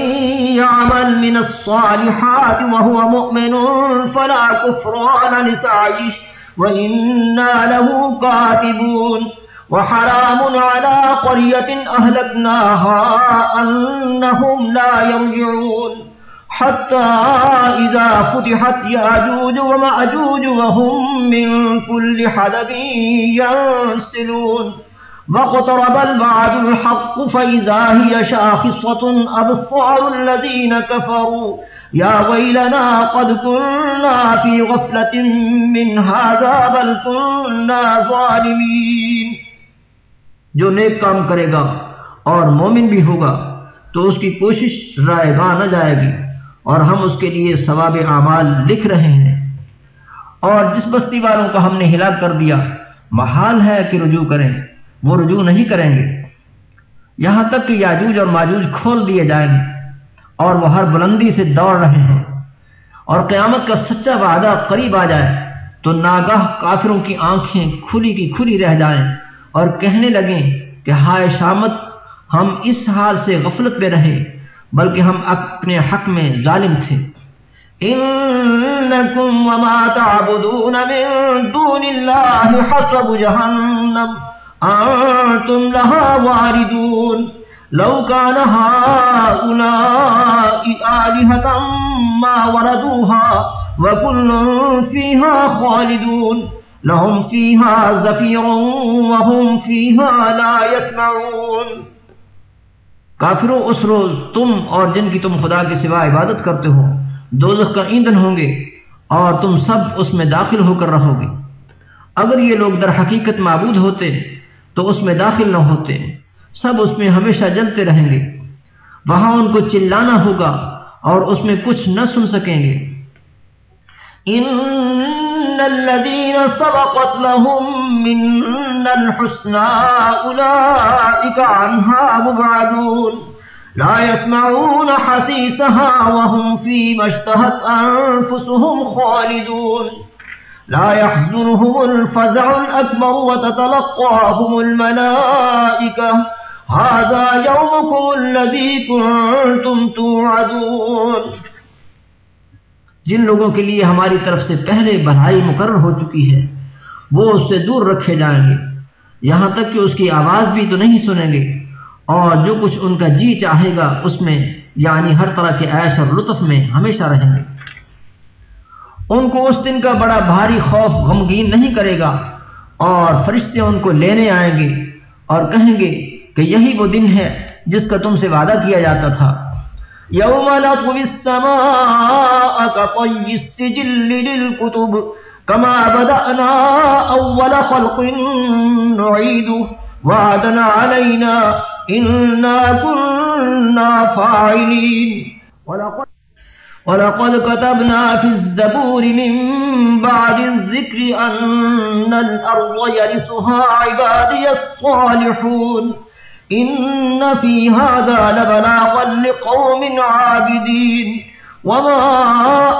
يعمل من الصالحات وهو مؤمن فلا كفران لسعيه وإنا له كاتبون وحرام على قرية أهلكناها أنهم لا يرجعون حتى إذا فتحت ومأجوج وهم من كل حدب ينسلون. واقترب البعد الحق فإذا هي شاخصة أبصار الذين كفروا. يا ويلنا قد كنا في غفلة من هذا بل كنا ظالمين. جو نیک کام کرے گا اور مومن بھی ہوگا تو اس کی کوشش رائے گاہ نہ جائے گی. اور ہم اس کے لیے ثواب اعمال لکھ رہے ہیں۔ اور جس بستی والوں کا ہم نے ہلاک کر دیا، محال ہے کہ رجوع کریں۔ وہ رجوع نہیں کریں گے۔ یہاں تک کہ یاجوج اور ماجوج کھول دیے جائیں گے اور وہ ہر بلندی سے دوڑ رہے ہیں۔ اور قیامت کا سچا وعدہ قریب آ جائے تو ناگاہ کافروں کی آنکھیں کھلی کی کھلی رہ جائیں اور کہنے لگیں کہ ہائے شامت، ہم اس حال سے غفلت میں رہیں۔ بلکہ ہم اپنے حق میں ظالم تھے۔ إنكم وما تعبدون من دون الله حسب جهنم، أنتم لها واردون لو كان هؤلاء آلهة ما وردوها وكل فيها خالدون۔ لهم فيها زفير وهم فيها لا يسمعون۔ کافروں اس روز تم اور جن کی تم خدا کے سوا عبادت کرتے ہو، دوزخ کا ایندھن ہوں گے اور تم سب اس میں داخل ہو کر رہو گے۔ اگر یہ لوگ در حقیقت معبود ہوتے، تو اس میں داخل نہ ہوتے۔ سب اس میں ہمیشہ جلتے رہیں گے۔ وہاں ان کو چلانا ہوگا اور اس میں کچھ نہ سن سکیں گے۔ ان الذين سبقت لهم من الحسنى اولئك عنها مبعدون. لا يسمعون حسيسها وهم فيما اشتهت أنفسهم خالدون. لا يحزنهم الفزع الأكبر وتتلقاهم الملائكة. هذا يومكم الذي كنتم توعدون. جن لوگوں کے لیے ہماری طرف سے پہلے بھلائی مقرر ہو چکی ہے، وہ اس سے دور رکھے جائیں گے۔ یہاں تک کہ اس کی آواز بھی تو نہیں سنیں گے۔ اور جو کچھ ان کا جی چاہے گا، اس میں یعنی ہر طرح کے عیش اور لطف میں ہمیشہ رہیں گے۔ ان کو اس دن کا بڑا بھاری خوف غمگین نہیں کرے گا۔ اور فرشتے ان کو لینے آئیں گے اور کہیں گے کہ یہی وہ دن ہے جس کا تم سے وعدہ کیا جاتا تھا۔ يوم نطوي السماء كطي السجل للكتب كما بدأنا أول خلق نعيده وعدنا علينا إنا كنا فاعلين ولقد, ولقد كتبنا في الزبور من بعد الذكر أن الأرض يرسها عبادي الصالحون إن في هذا لبلاغا لقوم عابدين وما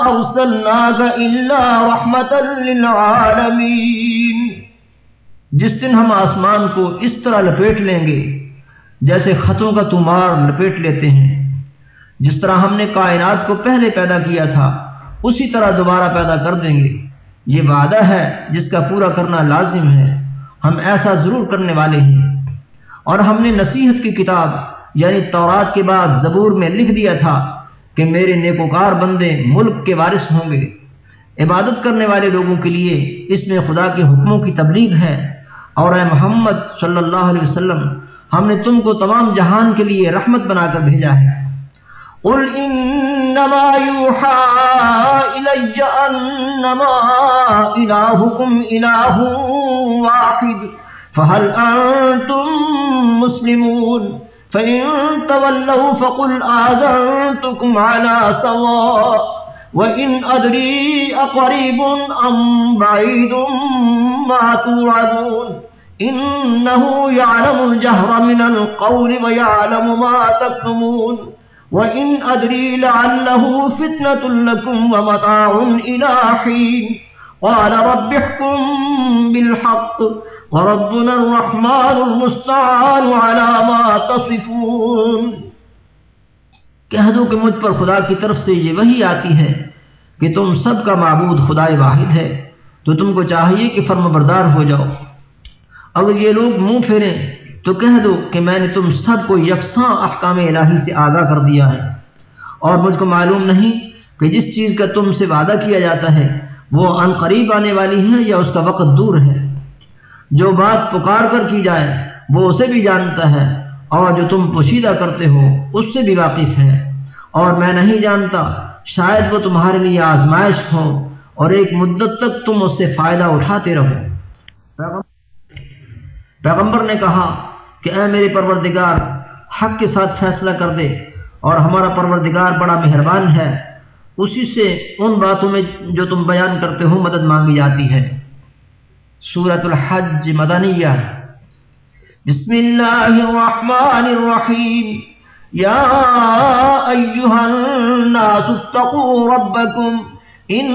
أرسلناك إلا رحمة للعالمين۔ جس دن ہم آسمان کو اس طرح لپیٹ لیں گے جیسے خطوں کا تمار لپیٹ لیتے ہیں۔ جس طرح ہم نے کائنات کو پہلے پیدا کیا تھا، اسی طرح دوبارہ پیدا کر دیں گے۔ یہ وعدہ ہے جس کا پورا کرنا لازم ہے۔ ہم ایسا ضرور کرنے والے ہیں۔ اور ہم نے نصیحت کی کتاب یعنی تورات کے بعد زبور میں لکھ دیا تھا کہ میرے نیکوکار بندے ملک کے وارث ہوں گے۔ عبادت کرنے والے لوگوں کے لیے اس میں خدا کے حکموں کی تبلیغ ہے۔ اور اے محمد صلی اللہ علیہ وسلم، ہم نے تم کو تمام جہان کے لیے رحمت بنا کر بھیجا ہے۔ قل انما يوحى الي انما الهكم اله واحد۔ فهل انتم مسلمون؟ فان تولوا فقل اذنتكم على سواء. وان ادري اقريب ام بعيد ما توعدون. إنه يعلم الجهر من القول ويعلم ما تكتمون. وإن أدري لعله فتنة لكم ومتاع إلى حين. قال رب احكم بالحق. وربنا الرحمن المستعان على ما تصفون۔ کہہ دو کہ مجھ پر خدا کی طرف سے یہ وہی آتی ہے کہ تم سب کا معبود خدا واحد ہے۔ تو تم کو چاہیے کہ فرم بردار ہو جاؤ۔ اگر یہ لوگ منہ پھیریں، تو کہہ دو کہ میں نے تم سب کو یکساں احکام الہی سے آگاہ کر دیا ہے۔ اور مجھ کو معلوم نہیں کہ جس چیز کا تم سے وعدہ کیا جاتا ہے، وہ ان قریب آنے والی ہے یا اس کا وقت دور ہے۔ جو بات پکار کر کی جائے، وہ اسے بھی جانتا ہے، اور جو تم پوشیدہ کرتے ہو، اس سے بھی واقف ہے۔ اور میں نہیں جانتا، شاید وہ تمہارے لیے آزمائش ہو، اور ایک مدت تک تم اس سے فائدہ اٹھاتے رہو۔ پیغمبر نے کہا کہ اے میرے پروردگار، حق کے ساتھ فیصلہ کر دے، اور ہمارا پروردگار بڑا مہربان ہے۔ اسی سے ان باتوں میں جو تم بیان کرتے ہو، مدد مانگی جاتی ہے۔ سورت الحج مدنیہ بسم اللہ الرحمن الرحیم۔ یا ایوہا الناس اتقوا ربکم ان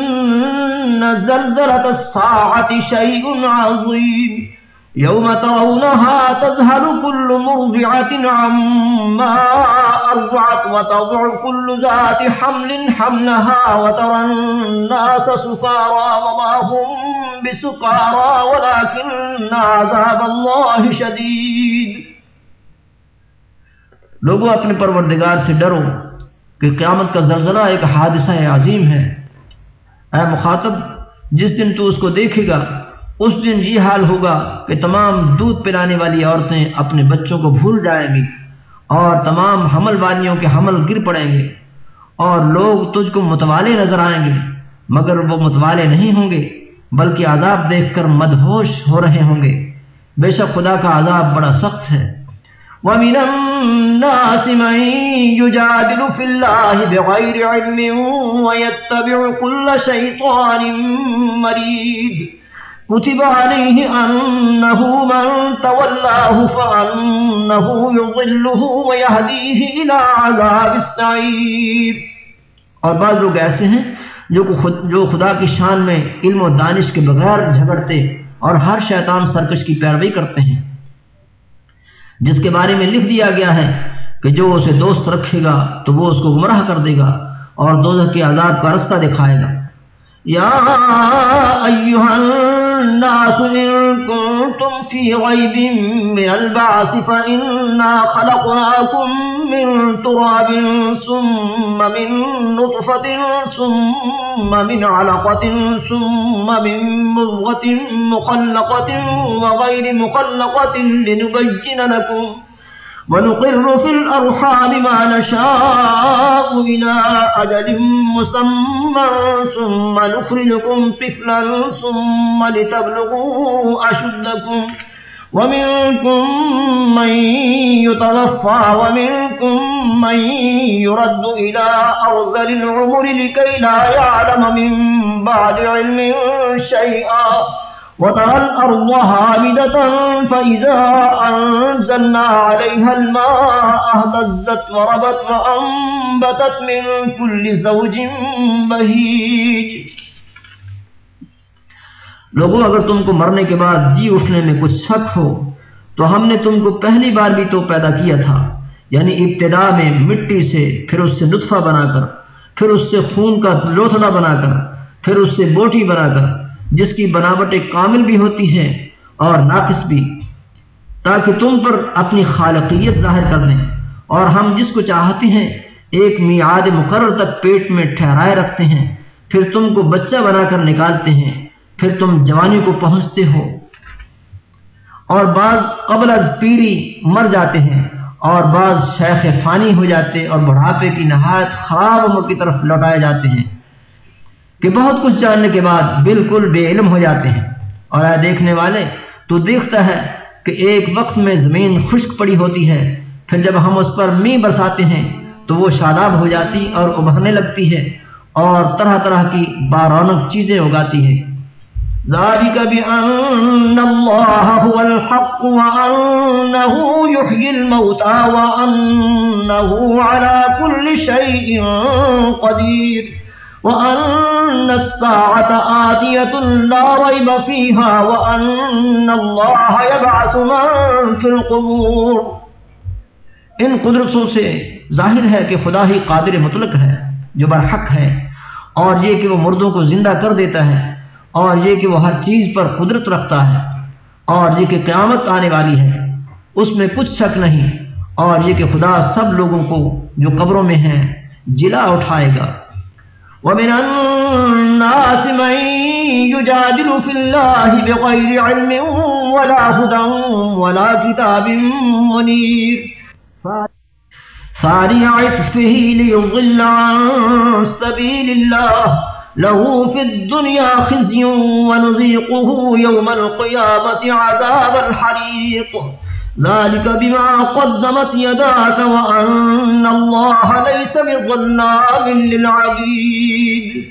زلزلت الساعة شیء عظیم۔ يوم ترونها تذهل كل مرضعة عما أرضعت وتضع كل ذات حمل حملها وترى الناس سكارى وما هم بسكارى ولكن عذاب الله شديد۔ لوگوں، اپنے پروردگار سے ڈرو کہ قیامت کا زلزلہ ایک حادثہ عظیم ہے۔ اے مخاطب، جس دن تو اس کو دیکھے گا اس دن یہ حال ہوگا کہ تمام دودھ پلانے والی عورتیں اپنے بچوں کو بھول جائیں گی اور تمام حمل والیوں کے حمل گر پڑیں گے اور لوگ تجھ کو متوالے نظر آئیں گے، مگر وہ متوالے نہیں ہوں گے، بلکہ عذاب دیکھ کر مدہوش ہو رہے ہوں گے۔ بے شک خدا کا عذاب بڑا سخت ہے۔ ومن الناس من يجادل في الله بغير علم ويتبع كل شيطان مريد۔ كتب عليه أنه من تولاه فأنه يضله ويهديه إلى عذاب السعيد اور بعض لوگ ایسے ہیں جو خود جو خدا کی شان میں علم و دانش کے بغیر جھگڑتے اور ہر شیطان سرکش کی پیروی کرتے ہیں۔ جس کے بارے میں لکھ دیا گیا ہے کہ جو اسے دوست رکھے گا تو وہ اس کو گمراہ کر دے گا اور دوزخ کے عذاب کا رستہ دکھائے گا۔ یا ایوہن الناس إن كنتم في غيب من البعث فإنا خلقناكم من تراب ثم من نطفة ثم من علقة ثم من مضغة مخلقة وغير مخلقة لنبين لكم ونقر في الأرحام ما نشاء إلى أجل مسمى ثم نخرجكم طفلا ثم لتبلغوا أشدكم ومنكم من يتوفى ومنكم من يرد إلى أرزل العمر لكي لا يعلم من بعد علم شيئا وترى الأرض هامدة فإذا أنزلنا عليها الماء اهتزت وربت وأنبتت من كل زوج بهيج. لوگوں، اگر تم کو مرنے کے بعد جی اٹھنے میں کچھ شک ہو، تو ہم نے تم کو پہلی بار بھی تو پیدا کیا تھا۔ یعنی ابتدا میں مٹی سے، پھر اس سے نطفہ بنا کر، پھر اس سے خون کا لوتھڑا بنا کر، پھر اس سے بوٹی بنا کر۔ جس کی بناوٹ کامل بھی ہوتی ہے اور ناقص بھی، تاکہ تم پر اپنی خالقیت ظاہر کر دیں اور ہم جس کو چاہتے ہیں، ایک میعاد مقرر تک پیٹ میں ٹھہرائے رکھتے ہیں۔ پھر تم کو بچہ بنا کر نکالتے ہیں۔ پھر تم جوانی کو پہنچتے ہو۔ اور بعض قبل از پیری مر جاتے ہیں۔ اور بعض شیخ فانی ہو جاتے اور بڑھاپے کی نہایت خراب عمر کی طرف لوٹائے جاتے ہیں۔ کہ بہت کچھ جاننے کے بعد بالکل بے علم ہو جاتے ہیں۔ اور اے دیکھنے والے تو دیکھتا ہے کہ ایک وقت میں زمین خشک پڑی ہوتی ہے، پھر جب ہم اس پر می برساتے ہیں تو وہ شاداب ہو جاتی اور ابھرنے لگتی ہے اور طرح طرح کی بارونق چیزیں اگاتی ہے۔ ذلك بأن الله هو الحق وأنه يحيي الموتى وأنه على كل شيء قدير وأن الساعة آتية لا ريب فيها وأن الله يبعث من في القبور۔ ان قدرتوں سے ظاہر ہے کہ خدا ہی قادر مطلق ہے، جو برحق ہے، اور یہ کہ وہ مردوں کو زندہ کر دیتا ہے، اور یہ کہ وہ ہر چیز پر قدرت رکھتا ہے، اور یہ کہ قیامت آنے والی ہے، اس میں کچھ شک نہیں، اور یہ کہ خدا سب لوگوں کو جو قبروں میں ہیں، جلا اٹھائے گا۔ ومن الناس من يجادل في الله بغير علم ولا هدى ولا كتاب منير. فارع عطفه ليضل عن سبيل الله. له في الدنيا خزي ونذيقه يوم القيامة عذاب الحريق. ذلك بما قدمت يداك وأن الله ليس بظلام للعبيد۔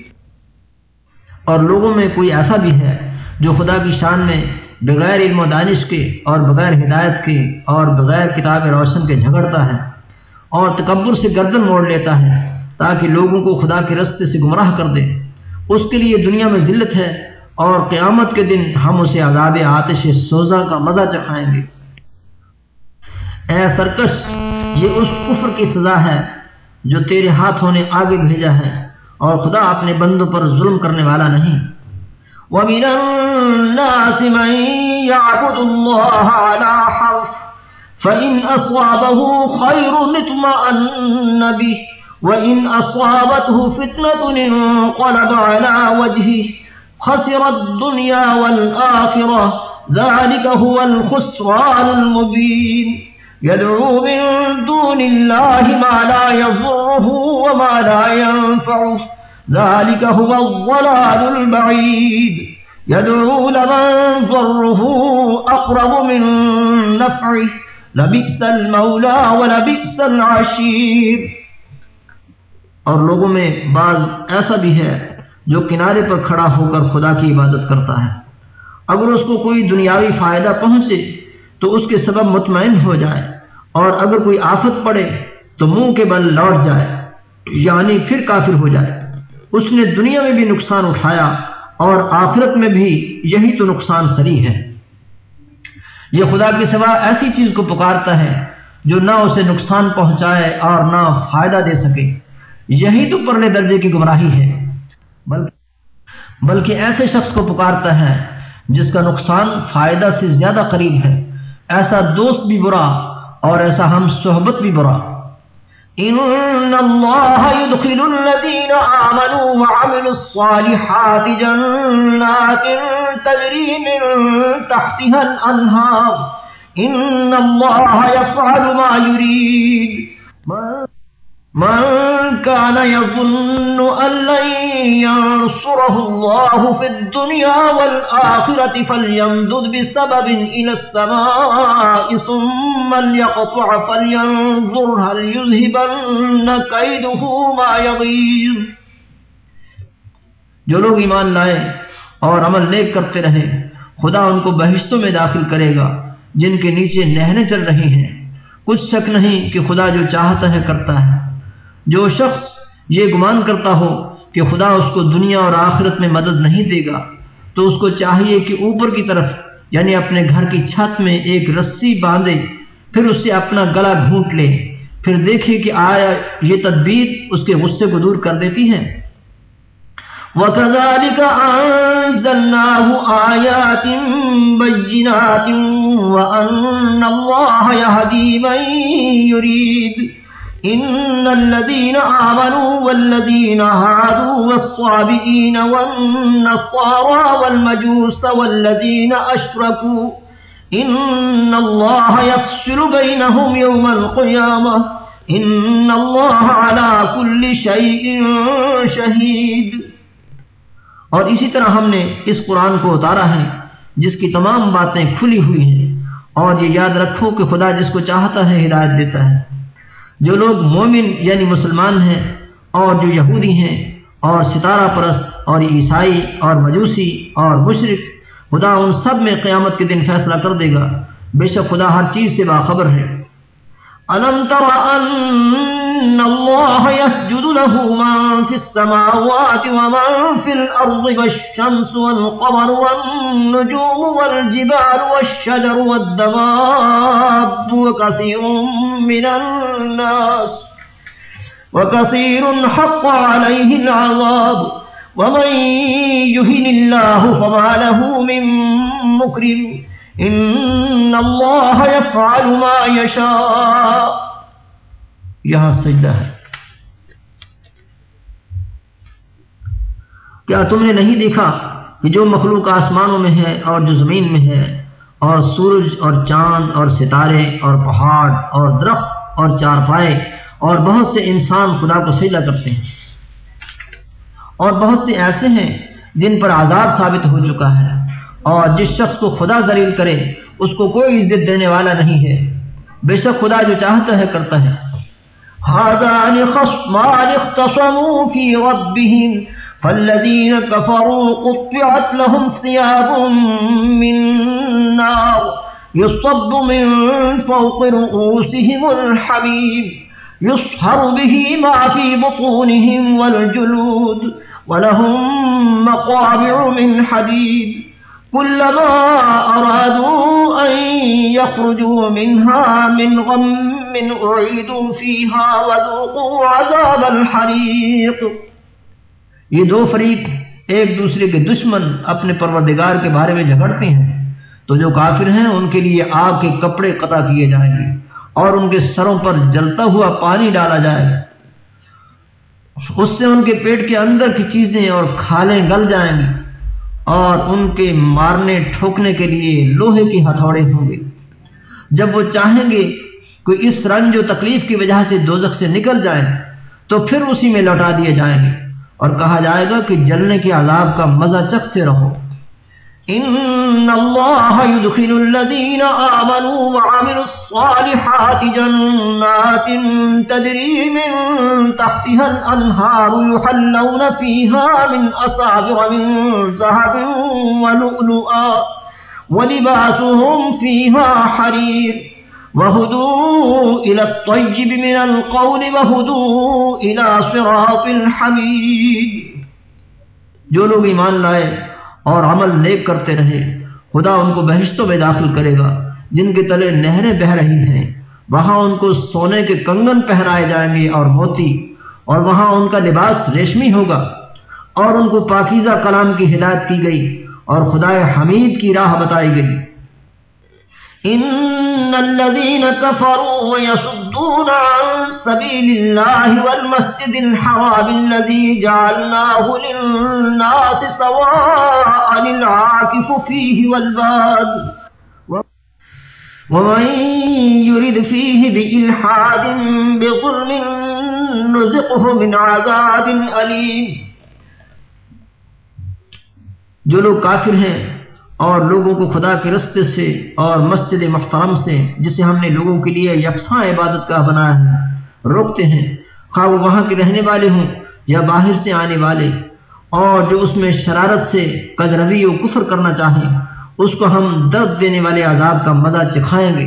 اور لوگوں میں کوئی ایسا بھی ہے جو خدا کی شان میں بغیر علم و دانش کے اور بغیر ہدایت کے اور بغیر کتاب روشن کے جھگڑتا ہے اور تکبر سے گردن موڑ لیتا ہے تاکہ لوگوں کو خدا کے رستے سے گمراہ کر دے۔ اس کے لیے دنیا میں ذلت ہے اور قیامت کے دن ہم اسے عذاب آتش سوزا کا مزہ چکھائیں گے۔ اے سرکش، یہ اس کفر کی سزا ہے جو تیرے ہاتھوں نے آگے بھیجا ہے اور خدا اپنے بندوں پر ظلم کرنے والا نہیں۔ وَمِنَ النَّاسِ مَن يَعْبُدُ اللَّهَ عَلَى حَرْفٍ فإن أصابه خير اطمأن به وإن أصابته فتنة انقلب على وجهه خسر الدنيا والآخرة ذلك هو الخسران المبين۔ يدعو من دون الله ما لا يضره وما لا ينفعه. ذلك هو الضلال البعيد. يدعو لمن ضره أقرب من نفعه. لبئس المولا ولبئس العشیر اور لوگوں میں بعض ایسا بھی ہے جو کنارے پر کھڑا ہو کر خدا کی عبادت کرتا ہے۔ اگر اس کو کوئی دنیاوی فائدہ پہنچے تو اس کے سبب مطمئن ہو جائے۔ اور اگر کوئی آفت پڑے تو منہ کے بل لوٹ جائے یعنی پھر کافر ہو جائے۔ اس نے دنیا میں بھی نقصان اٹھایا اور آخرت میں بھی یہی تو نقصان سری ہے۔ یہ خدا کے سوا ایسی چیز کو پکارتا ہے جو نہ اسے نقصان پہنچائے اور نہ فائدہ دے سکے۔ یہی تو پرلے درجے کی گمراہی ہے۔ بلکہ ایسے شخص کو پکارتا ہے جس کا نقصان فائدہ سے زیادہ قریب ہے۔ ایسا دوست بھی برا اور ایسا ہم صحبت بھی برا۔ ان اللہ يدخل الذين آمنوا وعملوا الصالحات جنات تجري من تحتها الانہار ان اللہ يفعل ما يريد۔ من كان يظن أن لن ينصره الله في الدنيا والآخرة فليمدد بسبب إلى السماء ثم ليقطع فلينظر هل يذهبن كيده ما يغيظ۔ جو لوگ ایمان لائے اور عمل نیک کرتے رہے خدا ان کو بہشتوں میں داخل کرے گا، جن کے نیچے نہریں چل رہی ہیں۔ کچھ شک نہیں کہ خدا جو چاہتا ہے، کرتا ہے۔ جو شخص یہ گمان کرتا ہو کہ خدا اس کو دنیا اور آخرت میں مدد نہیں دے گا، تو اس کو چاہیے کہ اوپر کی طرف یعنی اپنے گھر کی چھت میں ایک رسی باندھے، پھر اس سے اپنا گلا گھونٹ لے، پھر دیکھے کہ آیا یہ تدبیر اس کے غصے کو دور کر دیتی ہے۔ وَكَذَلِكَ أَنزَلْنَاهُ آيَاتٍ بَيِّنَاتٍ وَأَنَّ اللَّهَ يَهْدِي مَن يُرِيدُ إن الذين آمنوا والذين هادوا والصابئين والنصارى والمجوس والذين أشركوا إن الله يفصل بينهم يوم القيامة إن الله على كل شيء شهيد۔ اور اسی طرح ہم نے اس قرآن کو اتارا ہے، جس کی تمام باتیں کھلی ہوئی ہیں۔ اور یہ یاد رکھو کہ خدا جس کو چاہتا ہے ہدایت دیتا ہے۔ جو لوگ مومن یعنی مسلمان ہیں اور جو یہودی ہیں اور ستارہ پرست اور عیسائی اور مجوسی اور مشرق خدا ان سب میں قیامت کے دن فیصلہ کر دے گا۔ بے شک خدا ہر چیز سے باخبر ہے۔ إن الله يسجد له من في السماوات ومن في الأرض والشمس والقمر والنجوم والجبال والشجر والدواب وكثير من الناس وكثير حق عليه العذاب ومن يهن الله فما له من مكرم إن الله يفعل ما يشاء یہاں سجدہ ہے کیا تم نے نہیں دیکھا کہ جو مخلوق آسمانوں میں ہے اور جو زمین میں ہے، اور سورج اور چاند اور ستارے اور پہاڑ اور درخت اور چار پائے اور بہت سے انسان خدا کو سجدہ کرتے ہیں۔ اور بہت سے ایسے ہیں جن پر عذاب ثابت ہو چکا ہے۔ اور جس شخص کو خدا ذریع کرے، اس کو کوئی عزت دینے والا نہیں ہے۔ بے شک خدا جو چاہتا ہے، کرتا ہے۔ هذان خصمان اختصموا في ربهم، فالذين كفروا قطعت لهم ثياب من نار يصب من فوق رؤوسهم الحميم، يصهر به ما في بطونهم والجلود، ولهم مقابع من حديد. كلما أرادوا أن يخرجوا منها من غم أعيدوا فيها وذوقوا عذاب الحريق. یہ دو فریق ایک دوسرے کے دشمن اپنے پروردگار کے بارے میں جھگڑتے ہیں تو جو کافر ہیں ان کے لیے آگ کے کپڑے قطع کیے جائیں گے اور ان کے سروں پر جلتا ہوا پانی ڈالا جائے گا۔ اس سے ان کے پیٹ کے اندر کی چیزیں اور کھالیں گل جائیں گی۔ اور ان کے مارنے ٹھوکنے کے لیے لوہے کے ہتھوڑے ہوں گے۔ جب وہ چاہیں گے کوئی اس رنج و تکلیف کی وجہ سے دوزخ سے نکل جائیں، تو پھر اسی میں لوٹا دیے جائیں گے۔ اور کہا جائے گا کہ جلنے کے عذاب کا مزہ چکھتے رہو۔ إن الله يدخل الذين آمنوا وعملوا الصالحات جنات تدري من تحتها الأنهار يحلون فيها من أصابر من ذهب ولؤلؤا ولباسهم فيها حرير وهدوا إلى الطيب من القول وهدوا إلى صراط الحميد جو لوگ ایمان لائے اور عمل نیک کرتے رہے۔ خدا ان کو بہشتوں میں داخل کرے گا، جن کے تلے نہریں بہ رہی ہیں۔ وہاں ان کو سونے کے کنگن پہنائے جائیں گے اور موتی اور وہاں ان کا لباس ریشمی ہوگا۔ اور ان کو پاکیزہ کلام کی ہدایت کی گئی، اور خدا حمید کی راہ بتائی گئی۔ إن الذين كفروا ويصدون عن سبيل الله والمسجد الحرام الذي جعلناه للناس سواء العاكف فيه والباد. ومن يرد فيه بإلحاد بظلم نزقه من عذاب أليم. جو لوگ کافر ہیں اور لوگوں کو خدا کے رستے سے اور مسجد محترم سے، جسے ہم نے لوگوں کے لیے یکساں عبادت کا بنایا ہے، روکتے ہیں۔ خواہ وہ وہاں کے رہنے والے ہوں یا باہر سے آنے والے، اور جو اس میں شرارت سے قدروی و کفر کرنا چاہیں، اس کو ہم درد دینے والے عذاب کا مزہ چکھائیں گے۔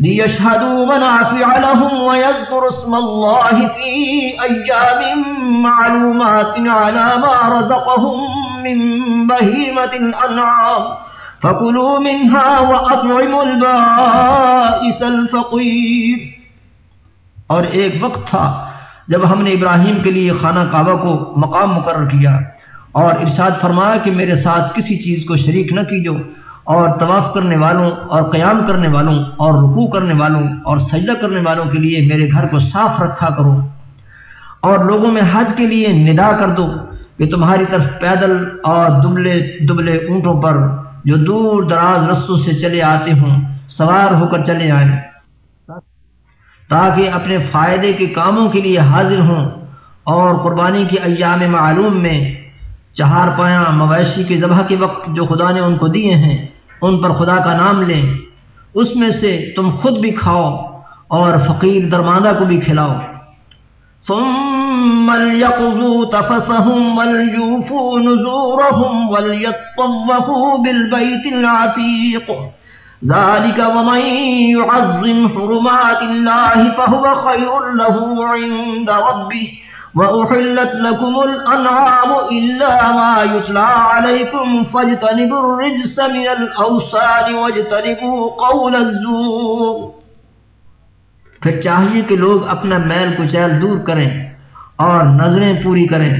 ليشهدوا منافع لهم ويذكر اسم الله في أيام معلومات على ما رزقهم من بهيمة الأنعام. فكلوا منها وأطعموا البائس الفقير. اور ایک وقت تھا جب ہم نے ابراہیم کے لیے خانہ کعبہ کو مقام مقرر کیا اور ارشاد فرمایا کہ میرے ساتھ کسی چیز کو شریک نہ کیجو اور طواف کرنے والوں اور قیام کرنے والوں اور رکوع کرنے والوں اور سجدہ کرنے والوں کے لیے میرے گھر کو صاف رکھا کرو اور لوگوں میں حج کے لیے ندا کر دو کہ تمہاری طرف پیدل اور دبلے دبلے اونٹوں پر جو دور دراز رستوں سے چلے آتے ہوں، سوار ہو کر چلے آئیں۔ تاکہ اپنے فائدے کے کاموں کے لیے حاضر ہوں اور قربانی کے ایام معلوم میں چہار پایا مویشی کے ذبح کے وقت جو خدا نے ان کو دیے ہیں ان پر خدا کا نام لیں۔ اس میں سے تم خود بھی کھاؤ اور فقیر درماندہ کو بھی کھلاؤ۔ ثم ليقضوا تفسهم وليوفوا نذورهم وليطوفوا بالبيت العتيق۔ ذلك ومن يعظم حرمات الله فهو خير له عند ربه۔ وأحلت لكم الأنعام إلا ما يتلى عليكم فاجتنبوا الرجس من الأوسان واجتنبوا قول الزور۔ پھر چاہیے کہ لوگ اپنا میل کچیل دور کریں اور نظریں پوری کریں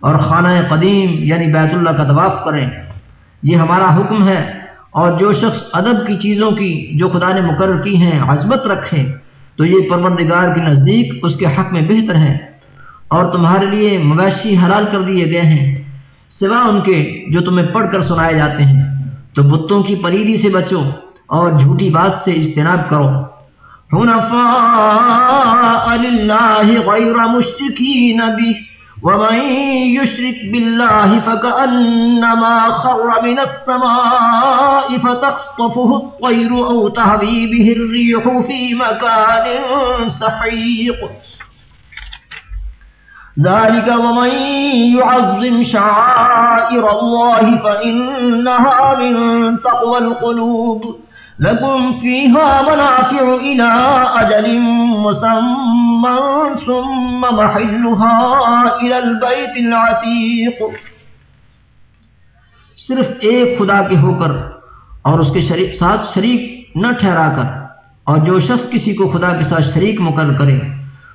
اور خانہ قدیم یعنی بیت اللہ کا طواف کریں۔ یہ ہمارا حکم ہے اور جو شخص ادب کی چیزوں کی جو خدا نے مقرر کی ہیں، عظمت رکھیں، تو یہ پروردگار کے نزدیک اس کے حق میں بہتر ہے اور تمہارے لیے مویشی حلال کر دیے گئے ہیں۔ سوا ان کے جو تمہیں پڑھ کر سنائے جاتے ہیں۔ تو بتوں کی پریری سے بچو اور جھوٹی بات سے اجتناب کرو۔ حنفاء لله غير مشركين به ومن يشرك بالله فكأنما خر من السماء فتخطفه الطير أو تهوي به الريح في مكان سحيق ذلك ومن يعظم شعائر الله فإنها من تقوى القلوب. لكم فيها منافع إلى أجل مسمى ثم محلها إلى البيت العتيق. صرف ایک خدا کے ہو کر اور اس کے شریک ساتھ شریک نہ ٹھہرا کر اور جو شخص کسی کو خدا کے ساتھ شریک مقرر کرے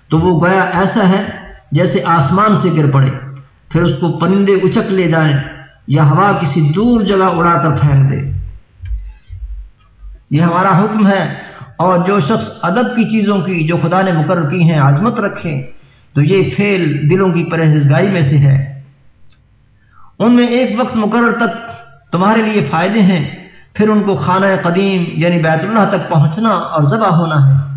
تو وہ گویا ایسا ہے جیسے آسمان سے گر پڑے، پھر اس کو پرندے اچک لے جائیں یا ہوا کسی دور جگہ اڑا کر پھینک دے۔ یہ ہمارا حکم ہے۔ اور جو شخص ادب کی چیزوں کی جو خدا نے مقرر کی ہیں عظمت رکھے، تو یہ پھیل دلوں کی پرہیزگاری میں سے ہے۔ ان میں ایک وقت مقرر تک تمہارے لیے فائدے ہیں، پھر ان کو خانہ قدیم یعنی بیت اللہ تک پہنچنا اور ذبح ہونا ہے۔